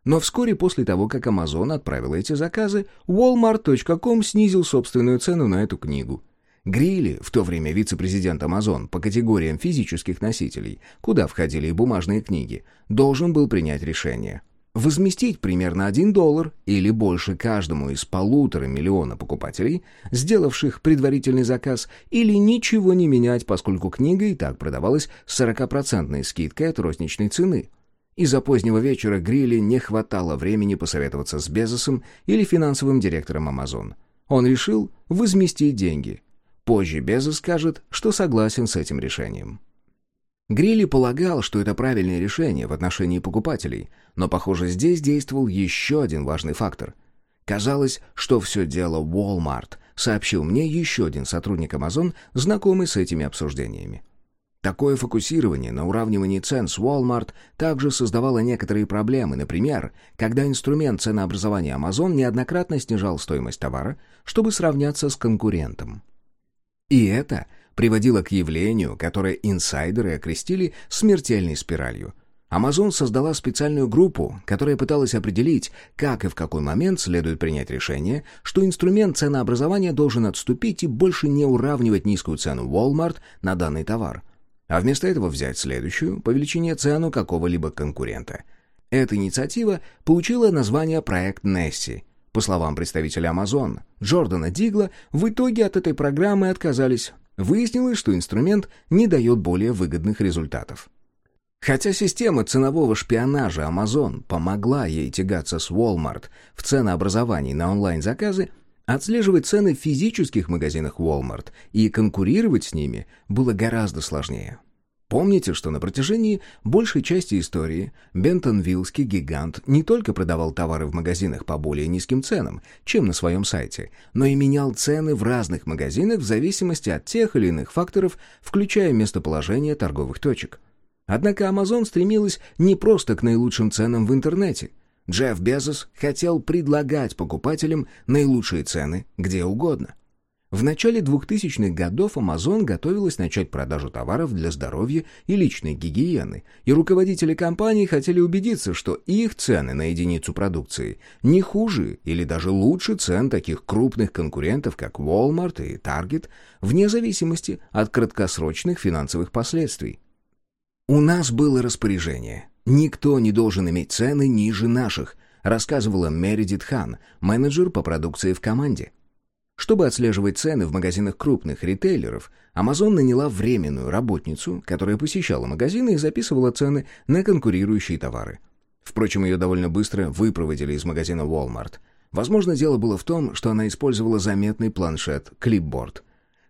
Но вскоре после того, как Amazon отправила эти заказы, Walmart.com снизил собственную цену на эту книгу. Грилли, в то время вице-президент Amazon по категориям физических носителей, куда входили и бумажные книги, должен был принять решение. Возместить примерно 1 доллар или больше каждому из полутора миллиона покупателей, сделавших предварительный заказ, или ничего не менять, поскольку книга и так продавалась с 40% скидкой от розничной цены – из-за позднего вечера Грилли не хватало времени посоветоваться с Безосом или финансовым директором Amazon. Он решил возместить деньги. Позже Безос скажет, что согласен с этим решением. Грилли полагал, что это правильное решение в отношении покупателей, но, похоже, здесь действовал еще один важный фактор. Казалось, что все дело Walmart, сообщил мне еще один сотрудник Amazon, знакомый с этими обсуждениями. Такое фокусирование на уравнивании цен с Walmart также создавало некоторые проблемы. Например, когда инструмент ценообразования Amazon неоднократно снижал стоимость товара, чтобы сравняться с конкурентом. И это приводило к явлению, которое инсайдеры окрестили смертельной спиралью. Amazon создала специальную группу, которая пыталась определить, как и в какой момент следует принять решение, что инструмент ценообразования должен отступить и больше не уравнивать низкую цену Walmart на данный товар – а вместо этого взять следующую по величине цену какого-либо конкурента. Эта инициатива получила название «Проект Несси». По словам представителя Amazon Джордана Дигла, в итоге от этой программы отказались. Выяснилось, что инструмент не дает более выгодных результатов. Хотя система ценового шпионажа Amazon помогла ей тягаться с Walmart в ценообразовании на онлайн-заказы, отслеживать цены в физических магазинах Walmart и конкурировать с ними было гораздо сложнее. Помните, что на протяжении большей части истории Бентонвиллский гигант не только продавал товары в магазинах по более низким ценам, чем на своем сайте, но и менял цены в разных магазинах в зависимости от тех или иных факторов, включая местоположение торговых точек. Однако Amazon стремилась не просто к наилучшим ценам в интернете. Джефф Безос хотел предлагать покупателям наилучшие цены где угодно. В начале 2000-х годов Amazon готовилась начать продажу товаров для здоровья и личной гигиены, и руководители компании хотели убедиться, что их цены на единицу продукции не хуже или даже лучше цен таких крупных конкурентов, как Walmart и Target, вне зависимости от краткосрочных финансовых последствий. «У нас было распоряжение. Никто не должен иметь цены ниже наших», рассказывала Мередит Хан, менеджер по продукции в команде. Чтобы отслеживать цены в магазинах крупных ритейлеров, Amazon наняла временную работницу, которая посещала магазины и записывала цены на конкурирующие товары. Впрочем, ее довольно быстро выпроводили из магазина Walmart. Возможно, дело было в том, что она использовала заметный планшет, клипборд.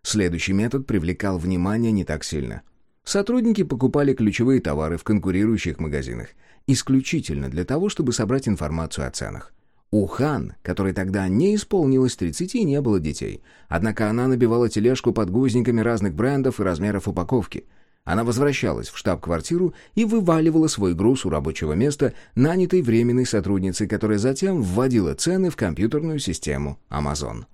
Следующий метод привлекал внимание не так сильно – Сотрудники покупали ключевые товары в конкурирующих магазинах, исключительно для того, чтобы собрать информацию о ценах. У Хан, которой тогда не исполнилось 30 и не было детей. Однако она набивала тележку подгузниками разных брендов и размеров упаковки. Она возвращалась в штаб-квартиру и вываливала свой груз у рабочего места нанятой временной сотрудницы, которая затем вводила цены в компьютерную систему Amazon.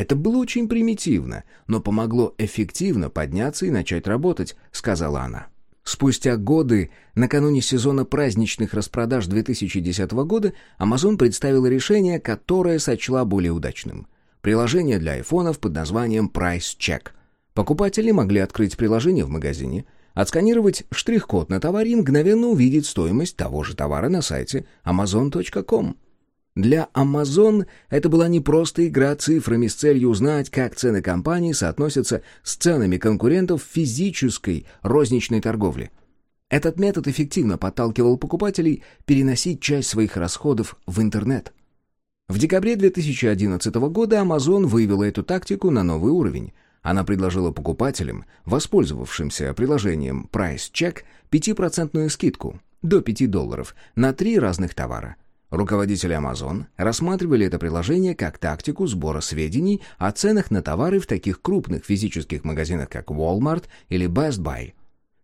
Это было очень примитивно, но помогло эффективно подняться и начать работать, сказала она. Спустя годы, накануне сезона праздничных распродаж 2010 года, Amazon представила решение, которое сочла более удачным. Приложение для айфонов под названием Price Check. Покупатели могли открыть приложение в магазине, отсканировать штрих-код на товаре и мгновенно увидеть стоимость того же товара на сайте amazon.com. Для Amazon это была не просто игра цифрами с целью узнать, как цены компании соотносятся с ценами конкурентов в физической розничной торговле. Этот метод эффективно подталкивал покупателей переносить часть своих расходов в интернет. В декабре 2011 года Amazon вывела эту тактику на новый уровень. Она предложила покупателям, воспользовавшимся приложением Price Check, 5% скидку до 5 долларов на три разных товара – Руководители Amazon рассматривали это приложение как тактику сбора сведений о ценах на товары в таких крупных физических магазинах, как Walmart или Best Buy.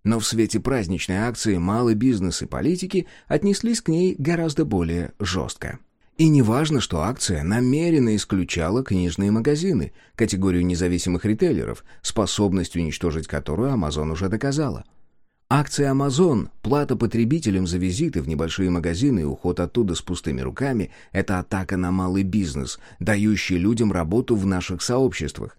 Но в свете праздничной акции малый бизнес и политики отнеслись к ней гораздо более жестко. И не важно, что акция намеренно исключала книжные магазины, категорию независимых ритейлеров, способность уничтожить которую Amazon уже доказала – Акция Amazon, плата потребителям за визиты в небольшие магазины и уход оттуда с пустыми руками – это атака на малый бизнес, дающий людям работу в наших сообществах.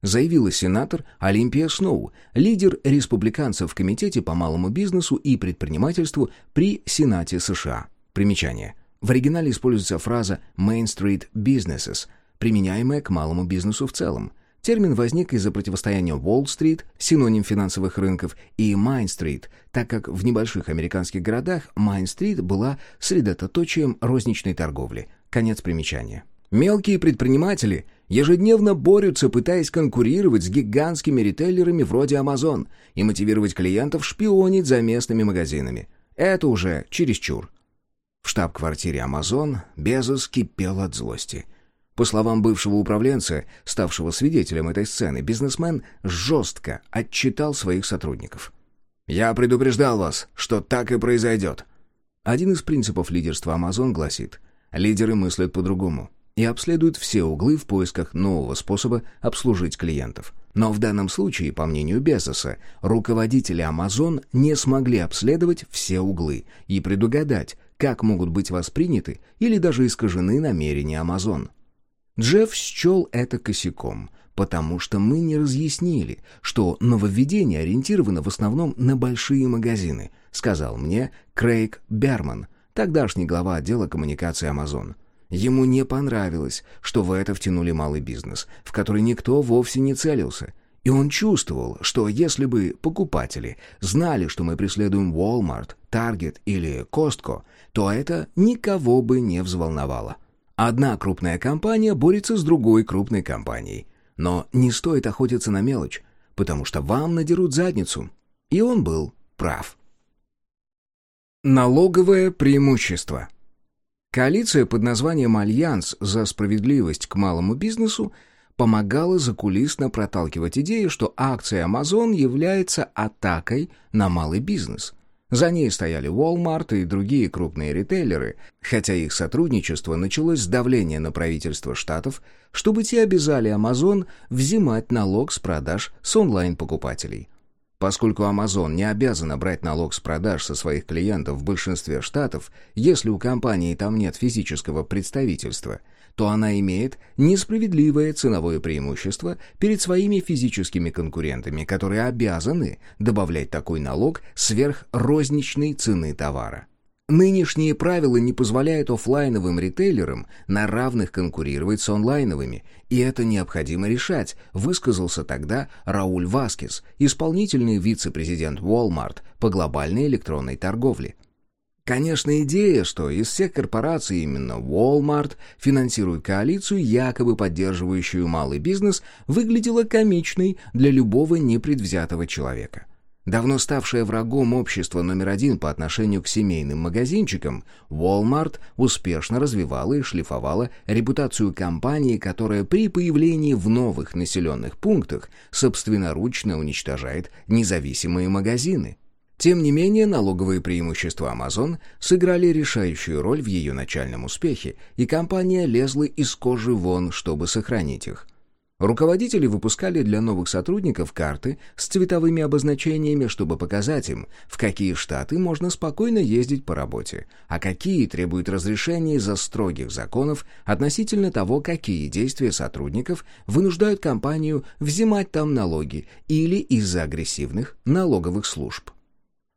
Заявила сенатор Олимпия Сноу, лидер республиканцев в Комитете по малому бизнесу и предпринимательству при Сенате США. Примечание. В оригинале используется фраза «Main Street Businesses», применяемая к малому бизнесу в целом – Термин возник из-за противостояния Уолл-стрит, синоним финансовых рынков, и Майн-стрит, так как в небольших американских городах Майн-стрит была средоточием розничной торговли. Конец примечания. Мелкие предприниматели ежедневно борются, пытаясь конкурировать с гигантскими ритейлерами вроде Amazon и мотивировать клиентов шпионить за местными магазинами. Это уже чересчур. В штаб-квартире Amazon Безос кипел от злости – по словам бывшего управленца, ставшего свидетелем этой сцены, бизнесмен жестко отчитал своих сотрудников. «Я предупреждал вас, что так и произойдет». Один из принципов лидерства Amazon гласит, лидеры мыслят по-другому и обследуют все углы в поисках нового способа обслужить клиентов. Но в данном случае, по мнению Безоса, руководители Amazon не смогли обследовать все углы и предугадать, как могут быть восприняты или даже искажены намерения Amazon. Джефф счел это косяком, потому что мы не разъяснили, что нововведение ориентировано в основном на большие магазины, сказал мне Крейг Берман, тогдашний глава отдела коммуникации Amazon. Ему не понравилось, что в это втянули малый бизнес, в который никто вовсе не целился. И он чувствовал, что если бы покупатели знали, что мы преследуем Walmart, Target или Costco, то это никого бы не взволновало. Одна крупная компания борется с другой крупной компанией. Но не стоит охотиться на мелочь, потому что вам надерут задницу. И он был прав. Налоговое преимущество. Коалиция под названием «Альянс за справедливость к малому бизнесу» помогала закулисно проталкивать идею, что акция Amazon является атакой на малый бизнес. За ней стояли Walmart и другие крупные ритейлеры, хотя их сотрудничество началось с давления на правительство штатов, чтобы те обязали Amazon взимать налог с продаж с онлайн-покупателей. Поскольку Amazon не обязана брать налог с продаж со своих клиентов в большинстве штатов, если у компании там нет физического представительства, то она имеет несправедливое ценовое преимущество перед своими физическими конкурентами, которые обязаны добавлять такой налог сверх розничной цены товара. Нынешние правила не позволяют офлайновым ритейлерам на равных конкурировать с онлайновыми, и это необходимо решать, высказался тогда Рауль Васкес, исполнительный вице-президент Walmart по глобальной электронной торговле. Конечно, идея, что из всех корпораций именно Walmart финансирует коалицию, якобы поддерживающую малый бизнес, выглядела комичной для любого непредвзятого человека. Давно ставшая врагом общества номер один по отношению к семейным магазинчикам, Walmart успешно развивала и шлифовала репутацию компании, которая при появлении в новых населенных пунктах собственноручно уничтожает независимые магазины. Тем не менее, налоговые преимущества Amazon сыграли решающую роль в ее начальном успехе, и компания лезла из кожи вон, чтобы сохранить их. Руководители выпускали для новых сотрудников карты с цветовыми обозначениями, чтобы показать им, в какие штаты можно спокойно ездить по работе, а какие требуют разрешения из-за строгих законов относительно того, какие действия сотрудников вынуждают компанию взимать там налоги или из-за агрессивных налоговых служб.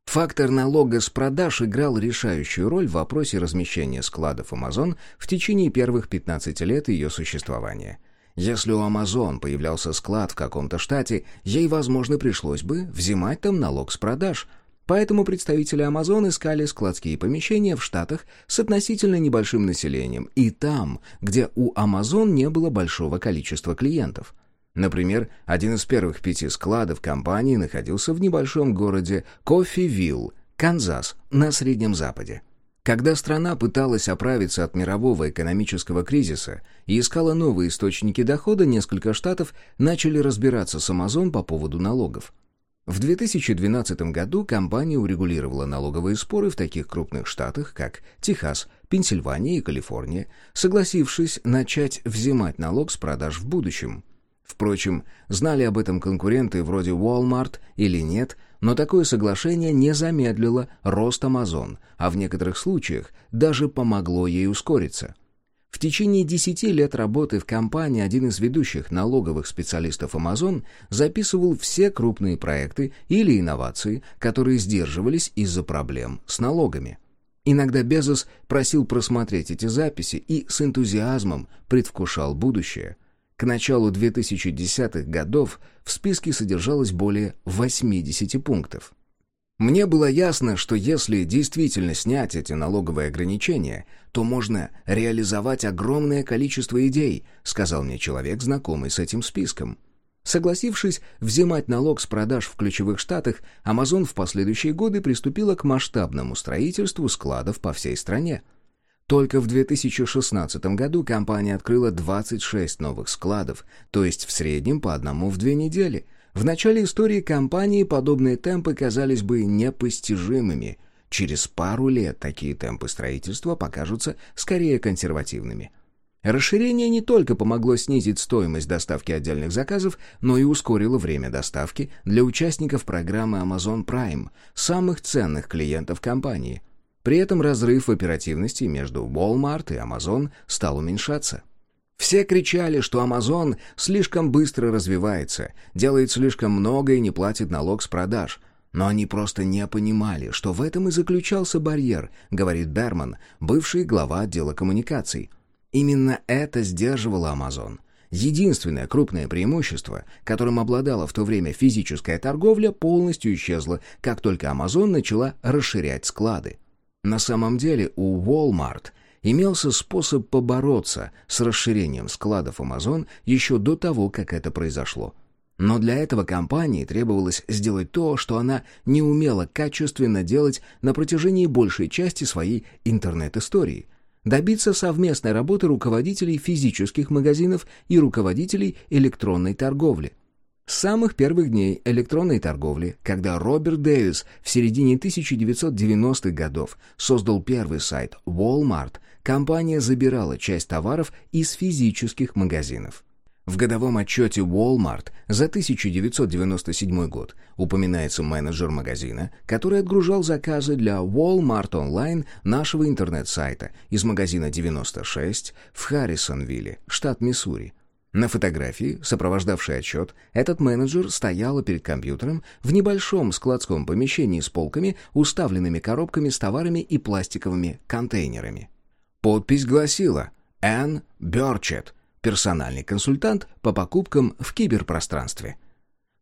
Фактор налога с продаж играл решающую роль в вопросе размещения складов Amazon в течение первых 15 лет ее существования – если у Amazon появлялся склад в каком-то штате, ей, возможно, пришлось бы взимать там налог с продаж. Поэтому представители Amazon искали складские помещения в штатах с относительно небольшим населением и там, где у Amazon не было большого количества клиентов. Например, один из первых пяти складов компании находился в небольшом городе Кофевилл, Канзас, на Среднем Западе. Когда страна пыталась оправиться от мирового экономического кризиса и искала новые источники дохода, несколько штатов начали разбираться с Amazon по поводу налогов. В 2012 году компания урегулировала налоговые споры в таких крупных штатах, как Техас, Пенсильвания и Калифорния, согласившись начать взимать налог с продаж в будущем. Впрочем, знали об этом конкуренты вроде Walmart или нет – но такое соглашение не замедлило рост Amazon, а в некоторых случаях даже помогло ей ускориться. В течение 10 лет работы в компании один из ведущих налоговых специалистов Amazon записывал все крупные проекты или инновации, которые сдерживались из-за проблем с налогами. Иногда Безос просил просмотреть эти записи и с энтузиазмом предвкушал будущее – к началу 2010-х годов в списке содержалось более 80 пунктов. Мне было ясно, что если действительно снять эти налоговые ограничения, то можно реализовать огромное количество идей, сказал мне человек, знакомый с этим списком. Согласившись взимать налог с продаж в ключевых штатах, Amazon в последующие годы приступила к масштабному строительству складов по всей стране – только в 2016 году компания открыла 26 новых складов, то есть в среднем по одному в две недели. В начале истории компании подобные темпы казались бы непостижимыми. Через пару лет такие темпы строительства покажутся скорее консервативными. Расширение не только помогло снизить стоимость доставки отдельных заказов, но и ускорило время доставки для участников программы Amazon Prime, самых ценных клиентов компании – при этом разрыв оперативности между Walmart и Amazon стал уменьшаться. Все кричали, что Amazon слишком быстро развивается, делает слишком много и не платит налог с продаж. Но они просто не понимали, что в этом и заключался барьер, говорит Берман, бывший глава отдела коммуникаций. Именно это сдерживало Amazon. Единственное крупное преимущество, которым обладала в то время физическая торговля, полностью исчезло, как только Amazon начала расширять склады. На самом деле у Walmart имелся способ побороться с расширением складов Amazon еще до того, как это произошло. Но для этого компании требовалось сделать то, что она не умела качественно делать на протяжении большей части своей интернет-истории – добиться совместной работы руководителей физических магазинов и руководителей электронной торговли. С самых первых дней электронной торговли, когда Роберт Дэвис в середине 1990-х годов создал первый сайт Walmart, компания забирала часть товаров из физических магазинов. В годовом отчете Walmart за 1997 год упоминается менеджер магазина, который отгружал заказы для Walmart Online нашего интернет-сайта из магазина 96 в Харрисонвилле, штат Миссури. На фотографии, сопровождавшей отчет, этот менеджер стоял перед компьютером в небольшом складском помещении с полками, уставленными коробками с товарами и пластиковыми контейнерами. Подпись гласила «Энн Бёрчетт, персональный консультант по покупкам в киберпространстве.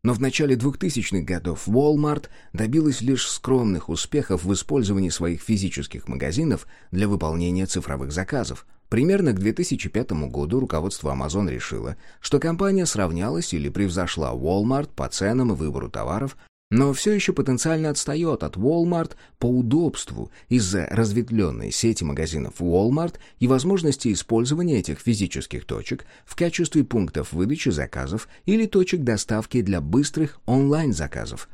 Но в начале 2000-х годов Walmart добилась лишь скромных успехов в использовании своих физических магазинов для выполнения цифровых заказов. Примерно к 2005 году руководство Amazon решило, что компания сравнялась или превзошла Walmart по ценам и выбору товаров, но все еще потенциально отстает от Walmart по удобству из-за разветвленной сети магазинов Walmart и возможности использования этих физических точек в качестве пунктов выдачи заказов или точек доставки для быстрых онлайн-заказов.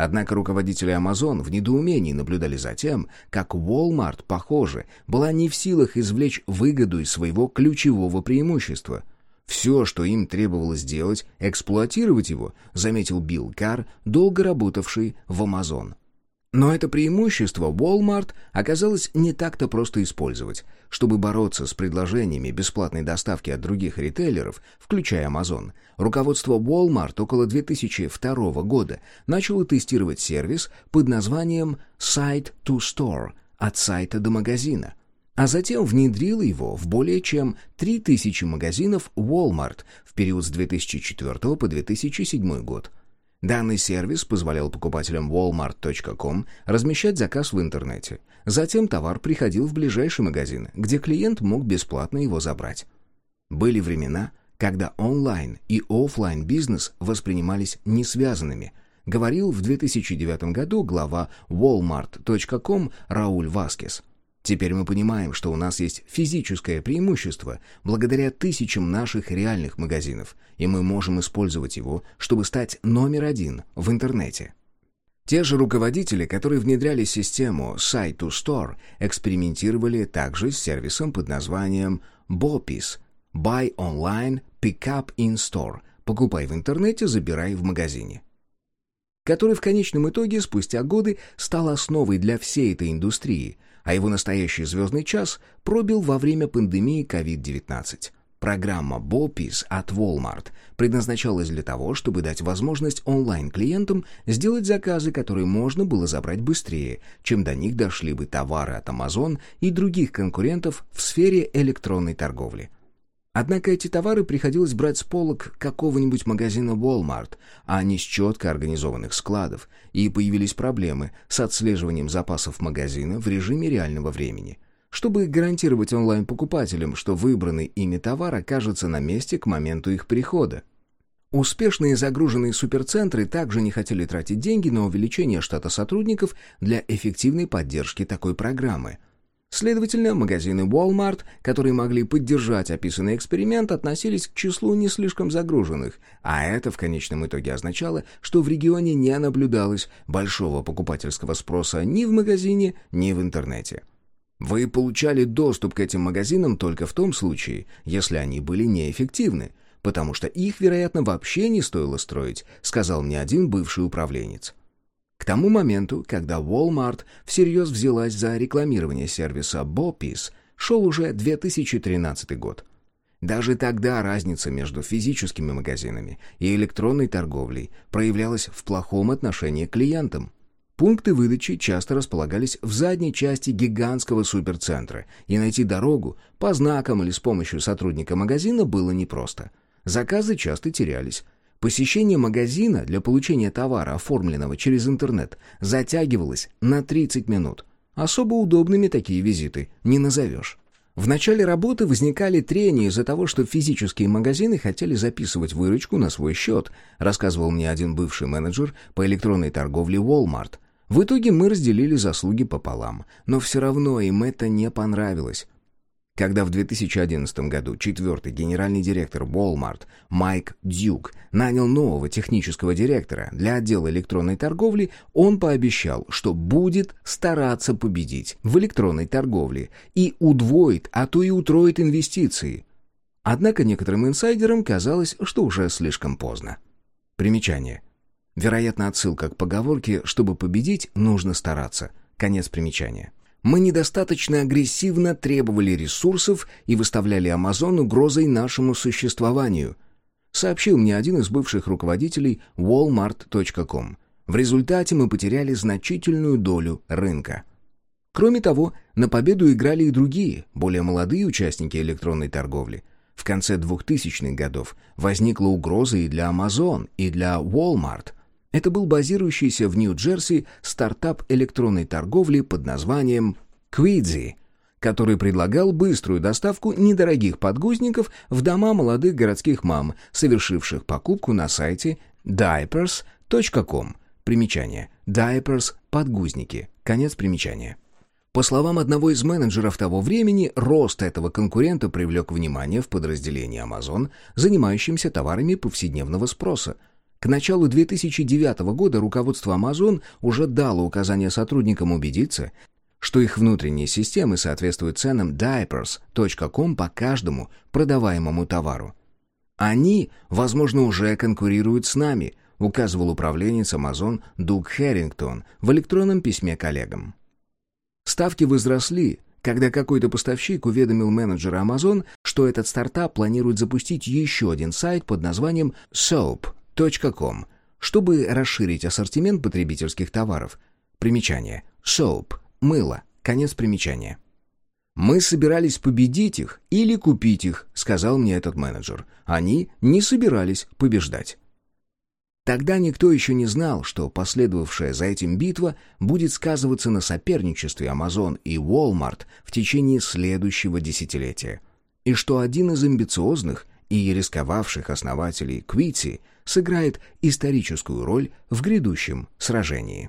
Однако руководители Amazon в недоумении наблюдали за тем, как Walmart, похоже, была не в силах извлечь выгоду из своего ключевого преимущества – все, что им требовалось сделать, эксплуатировать его, заметил Билл Карр, долго работавший в Amazon. Но это преимущество Walmart оказалось не так-то просто использовать. Чтобы бороться с предложениями бесплатной доставки от других ритейлеров, включая Amazon, руководство Walmart около 2002 года начало тестировать сервис под названием «Site to Store» — от сайта до магазина а затем внедрила его в более чем 3000 магазинов Walmart в период с 2004 по 2007 год. Данный сервис позволял покупателям walmart.com размещать заказ в интернете. Затем товар приходил в ближайший магазин, где клиент мог бесплатно его забрать. Были времена, когда онлайн и офлайн бизнес воспринимались несвязанными, говорил в 2009 году глава walmart.com Рауль Васкес. Теперь мы понимаем, что у нас есть физическое преимущество благодаря тысячам наших реальных магазинов, и мы можем использовать его, чтобы стать номер один в интернете. Те же руководители, которые внедряли систему Site to Store, экспериментировали также с сервисом под названием BOPIS – Buy Online, Pick Up in Store – покупай в интернете, забирай в магазине который в конечном итоге спустя годы стал основой для всей этой индустрии, а его настоящий звездный час пробил во время пандемии COVID-19. Программа BOPIS от Walmart предназначалась для того, чтобы дать возможность онлайн-клиентам сделать заказы, которые можно было забрать быстрее, чем до них дошли бы товары от Amazon и других конкурентов в сфере электронной торговли. Однако эти товары приходилось брать с полок какого-нибудь магазина Walmart, а не с четко организованных складов, и появились проблемы с отслеживанием запасов магазина в режиме реального времени. Чтобы гарантировать онлайн-покупателям, что выбранный ими товар окажется на месте к моменту их прихода. Успешные загруженные суперцентры также не хотели тратить деньги на увеличение штата сотрудников для эффективной поддержки такой программы – Следовательно, магазины Walmart, которые могли поддержать описанный эксперимент, относились к числу не слишком загруженных, а это в конечном итоге означало, что в регионе не наблюдалось большого покупательского спроса ни в магазине, ни в интернете. Вы получали доступ к этим магазинам только в том случае, если они были неэффективны, потому что их, вероятно, вообще не стоило строить, сказал мне один бывший управленец. К тому моменту, когда Walmart всерьез взялась за рекламирование сервиса Bopis, шел уже 2013 год. Даже тогда разница между физическими магазинами и электронной торговлей проявлялась в плохом отношении к клиентам. Пункты выдачи часто располагались в задней части гигантского суперцентра, и найти дорогу по знакам или с помощью сотрудника магазина было непросто. Заказы часто терялись. Посещение магазина для получения товара, оформленного через интернет, затягивалось на 30 минут. Особо удобными такие визиты не назовешь. В начале работы возникали трения из-за того, что физические магазины хотели записывать выручку на свой счет, рассказывал мне один бывший менеджер по электронной торговле Walmart. В итоге мы разделили заслуги пополам, но все равно им это не понравилось. Когда в 2011 году четвертый генеральный директор Walmart Майк Дюк нанял нового технического директора для отдела электронной торговли, он пообещал, что будет стараться победить в электронной торговле и удвоит, а то и утроит инвестиции. Однако некоторым инсайдерам казалось, что уже слишком поздно. Примечание. Вероятно, отсылка к поговорке «чтобы победить, нужно стараться». Конец примечания мы недостаточно агрессивно требовали ресурсов и выставляли Amazon угрозой нашему существованию, сообщил мне один из бывших руководителей Walmart.com. В результате мы потеряли значительную долю рынка. Кроме того, на победу играли и другие, более молодые участники электронной торговли. В конце 2000-х годов возникла угроза и для Amazon, и для Walmart – это был базирующийся в Нью-Джерси стартап электронной торговли под названием Quidzy, который предлагал быструю доставку недорогих подгузников в дома молодых городских мам, совершивших покупку на сайте diapers.com. Примечание. Diapers – подгузники. Конец примечания. По словам одного из менеджеров того времени, рост этого конкурента привлек внимание в подразделении Amazon, занимающемся товарами повседневного спроса – к началу 2009 года руководство Amazon уже дало указание сотрудникам убедиться, что их внутренние системы соответствуют ценам diapers.com по каждому продаваемому товару. Они, возможно, уже конкурируют с нами, указывал управленец Amazon Дуг Херрингтон в электронном письме коллегам. Ставки возросли, когда какой-то поставщик уведомил менеджера Amazon, что этот стартап планирует запустить еще один сайт под названием Soap – .com, чтобы расширить ассортимент потребительских товаров. Примечание. Soap. Мыло. Конец примечания. «Мы собирались победить их или купить их», — сказал мне этот менеджер. Они не собирались побеждать. Тогда никто еще не знал, что последовавшая за этим битва будет сказываться на соперничестве Amazon и Walmart в течение следующего десятилетия, и что один из амбициозных и рисковавших основателей Квити сыграет историческую роль в грядущем сражении.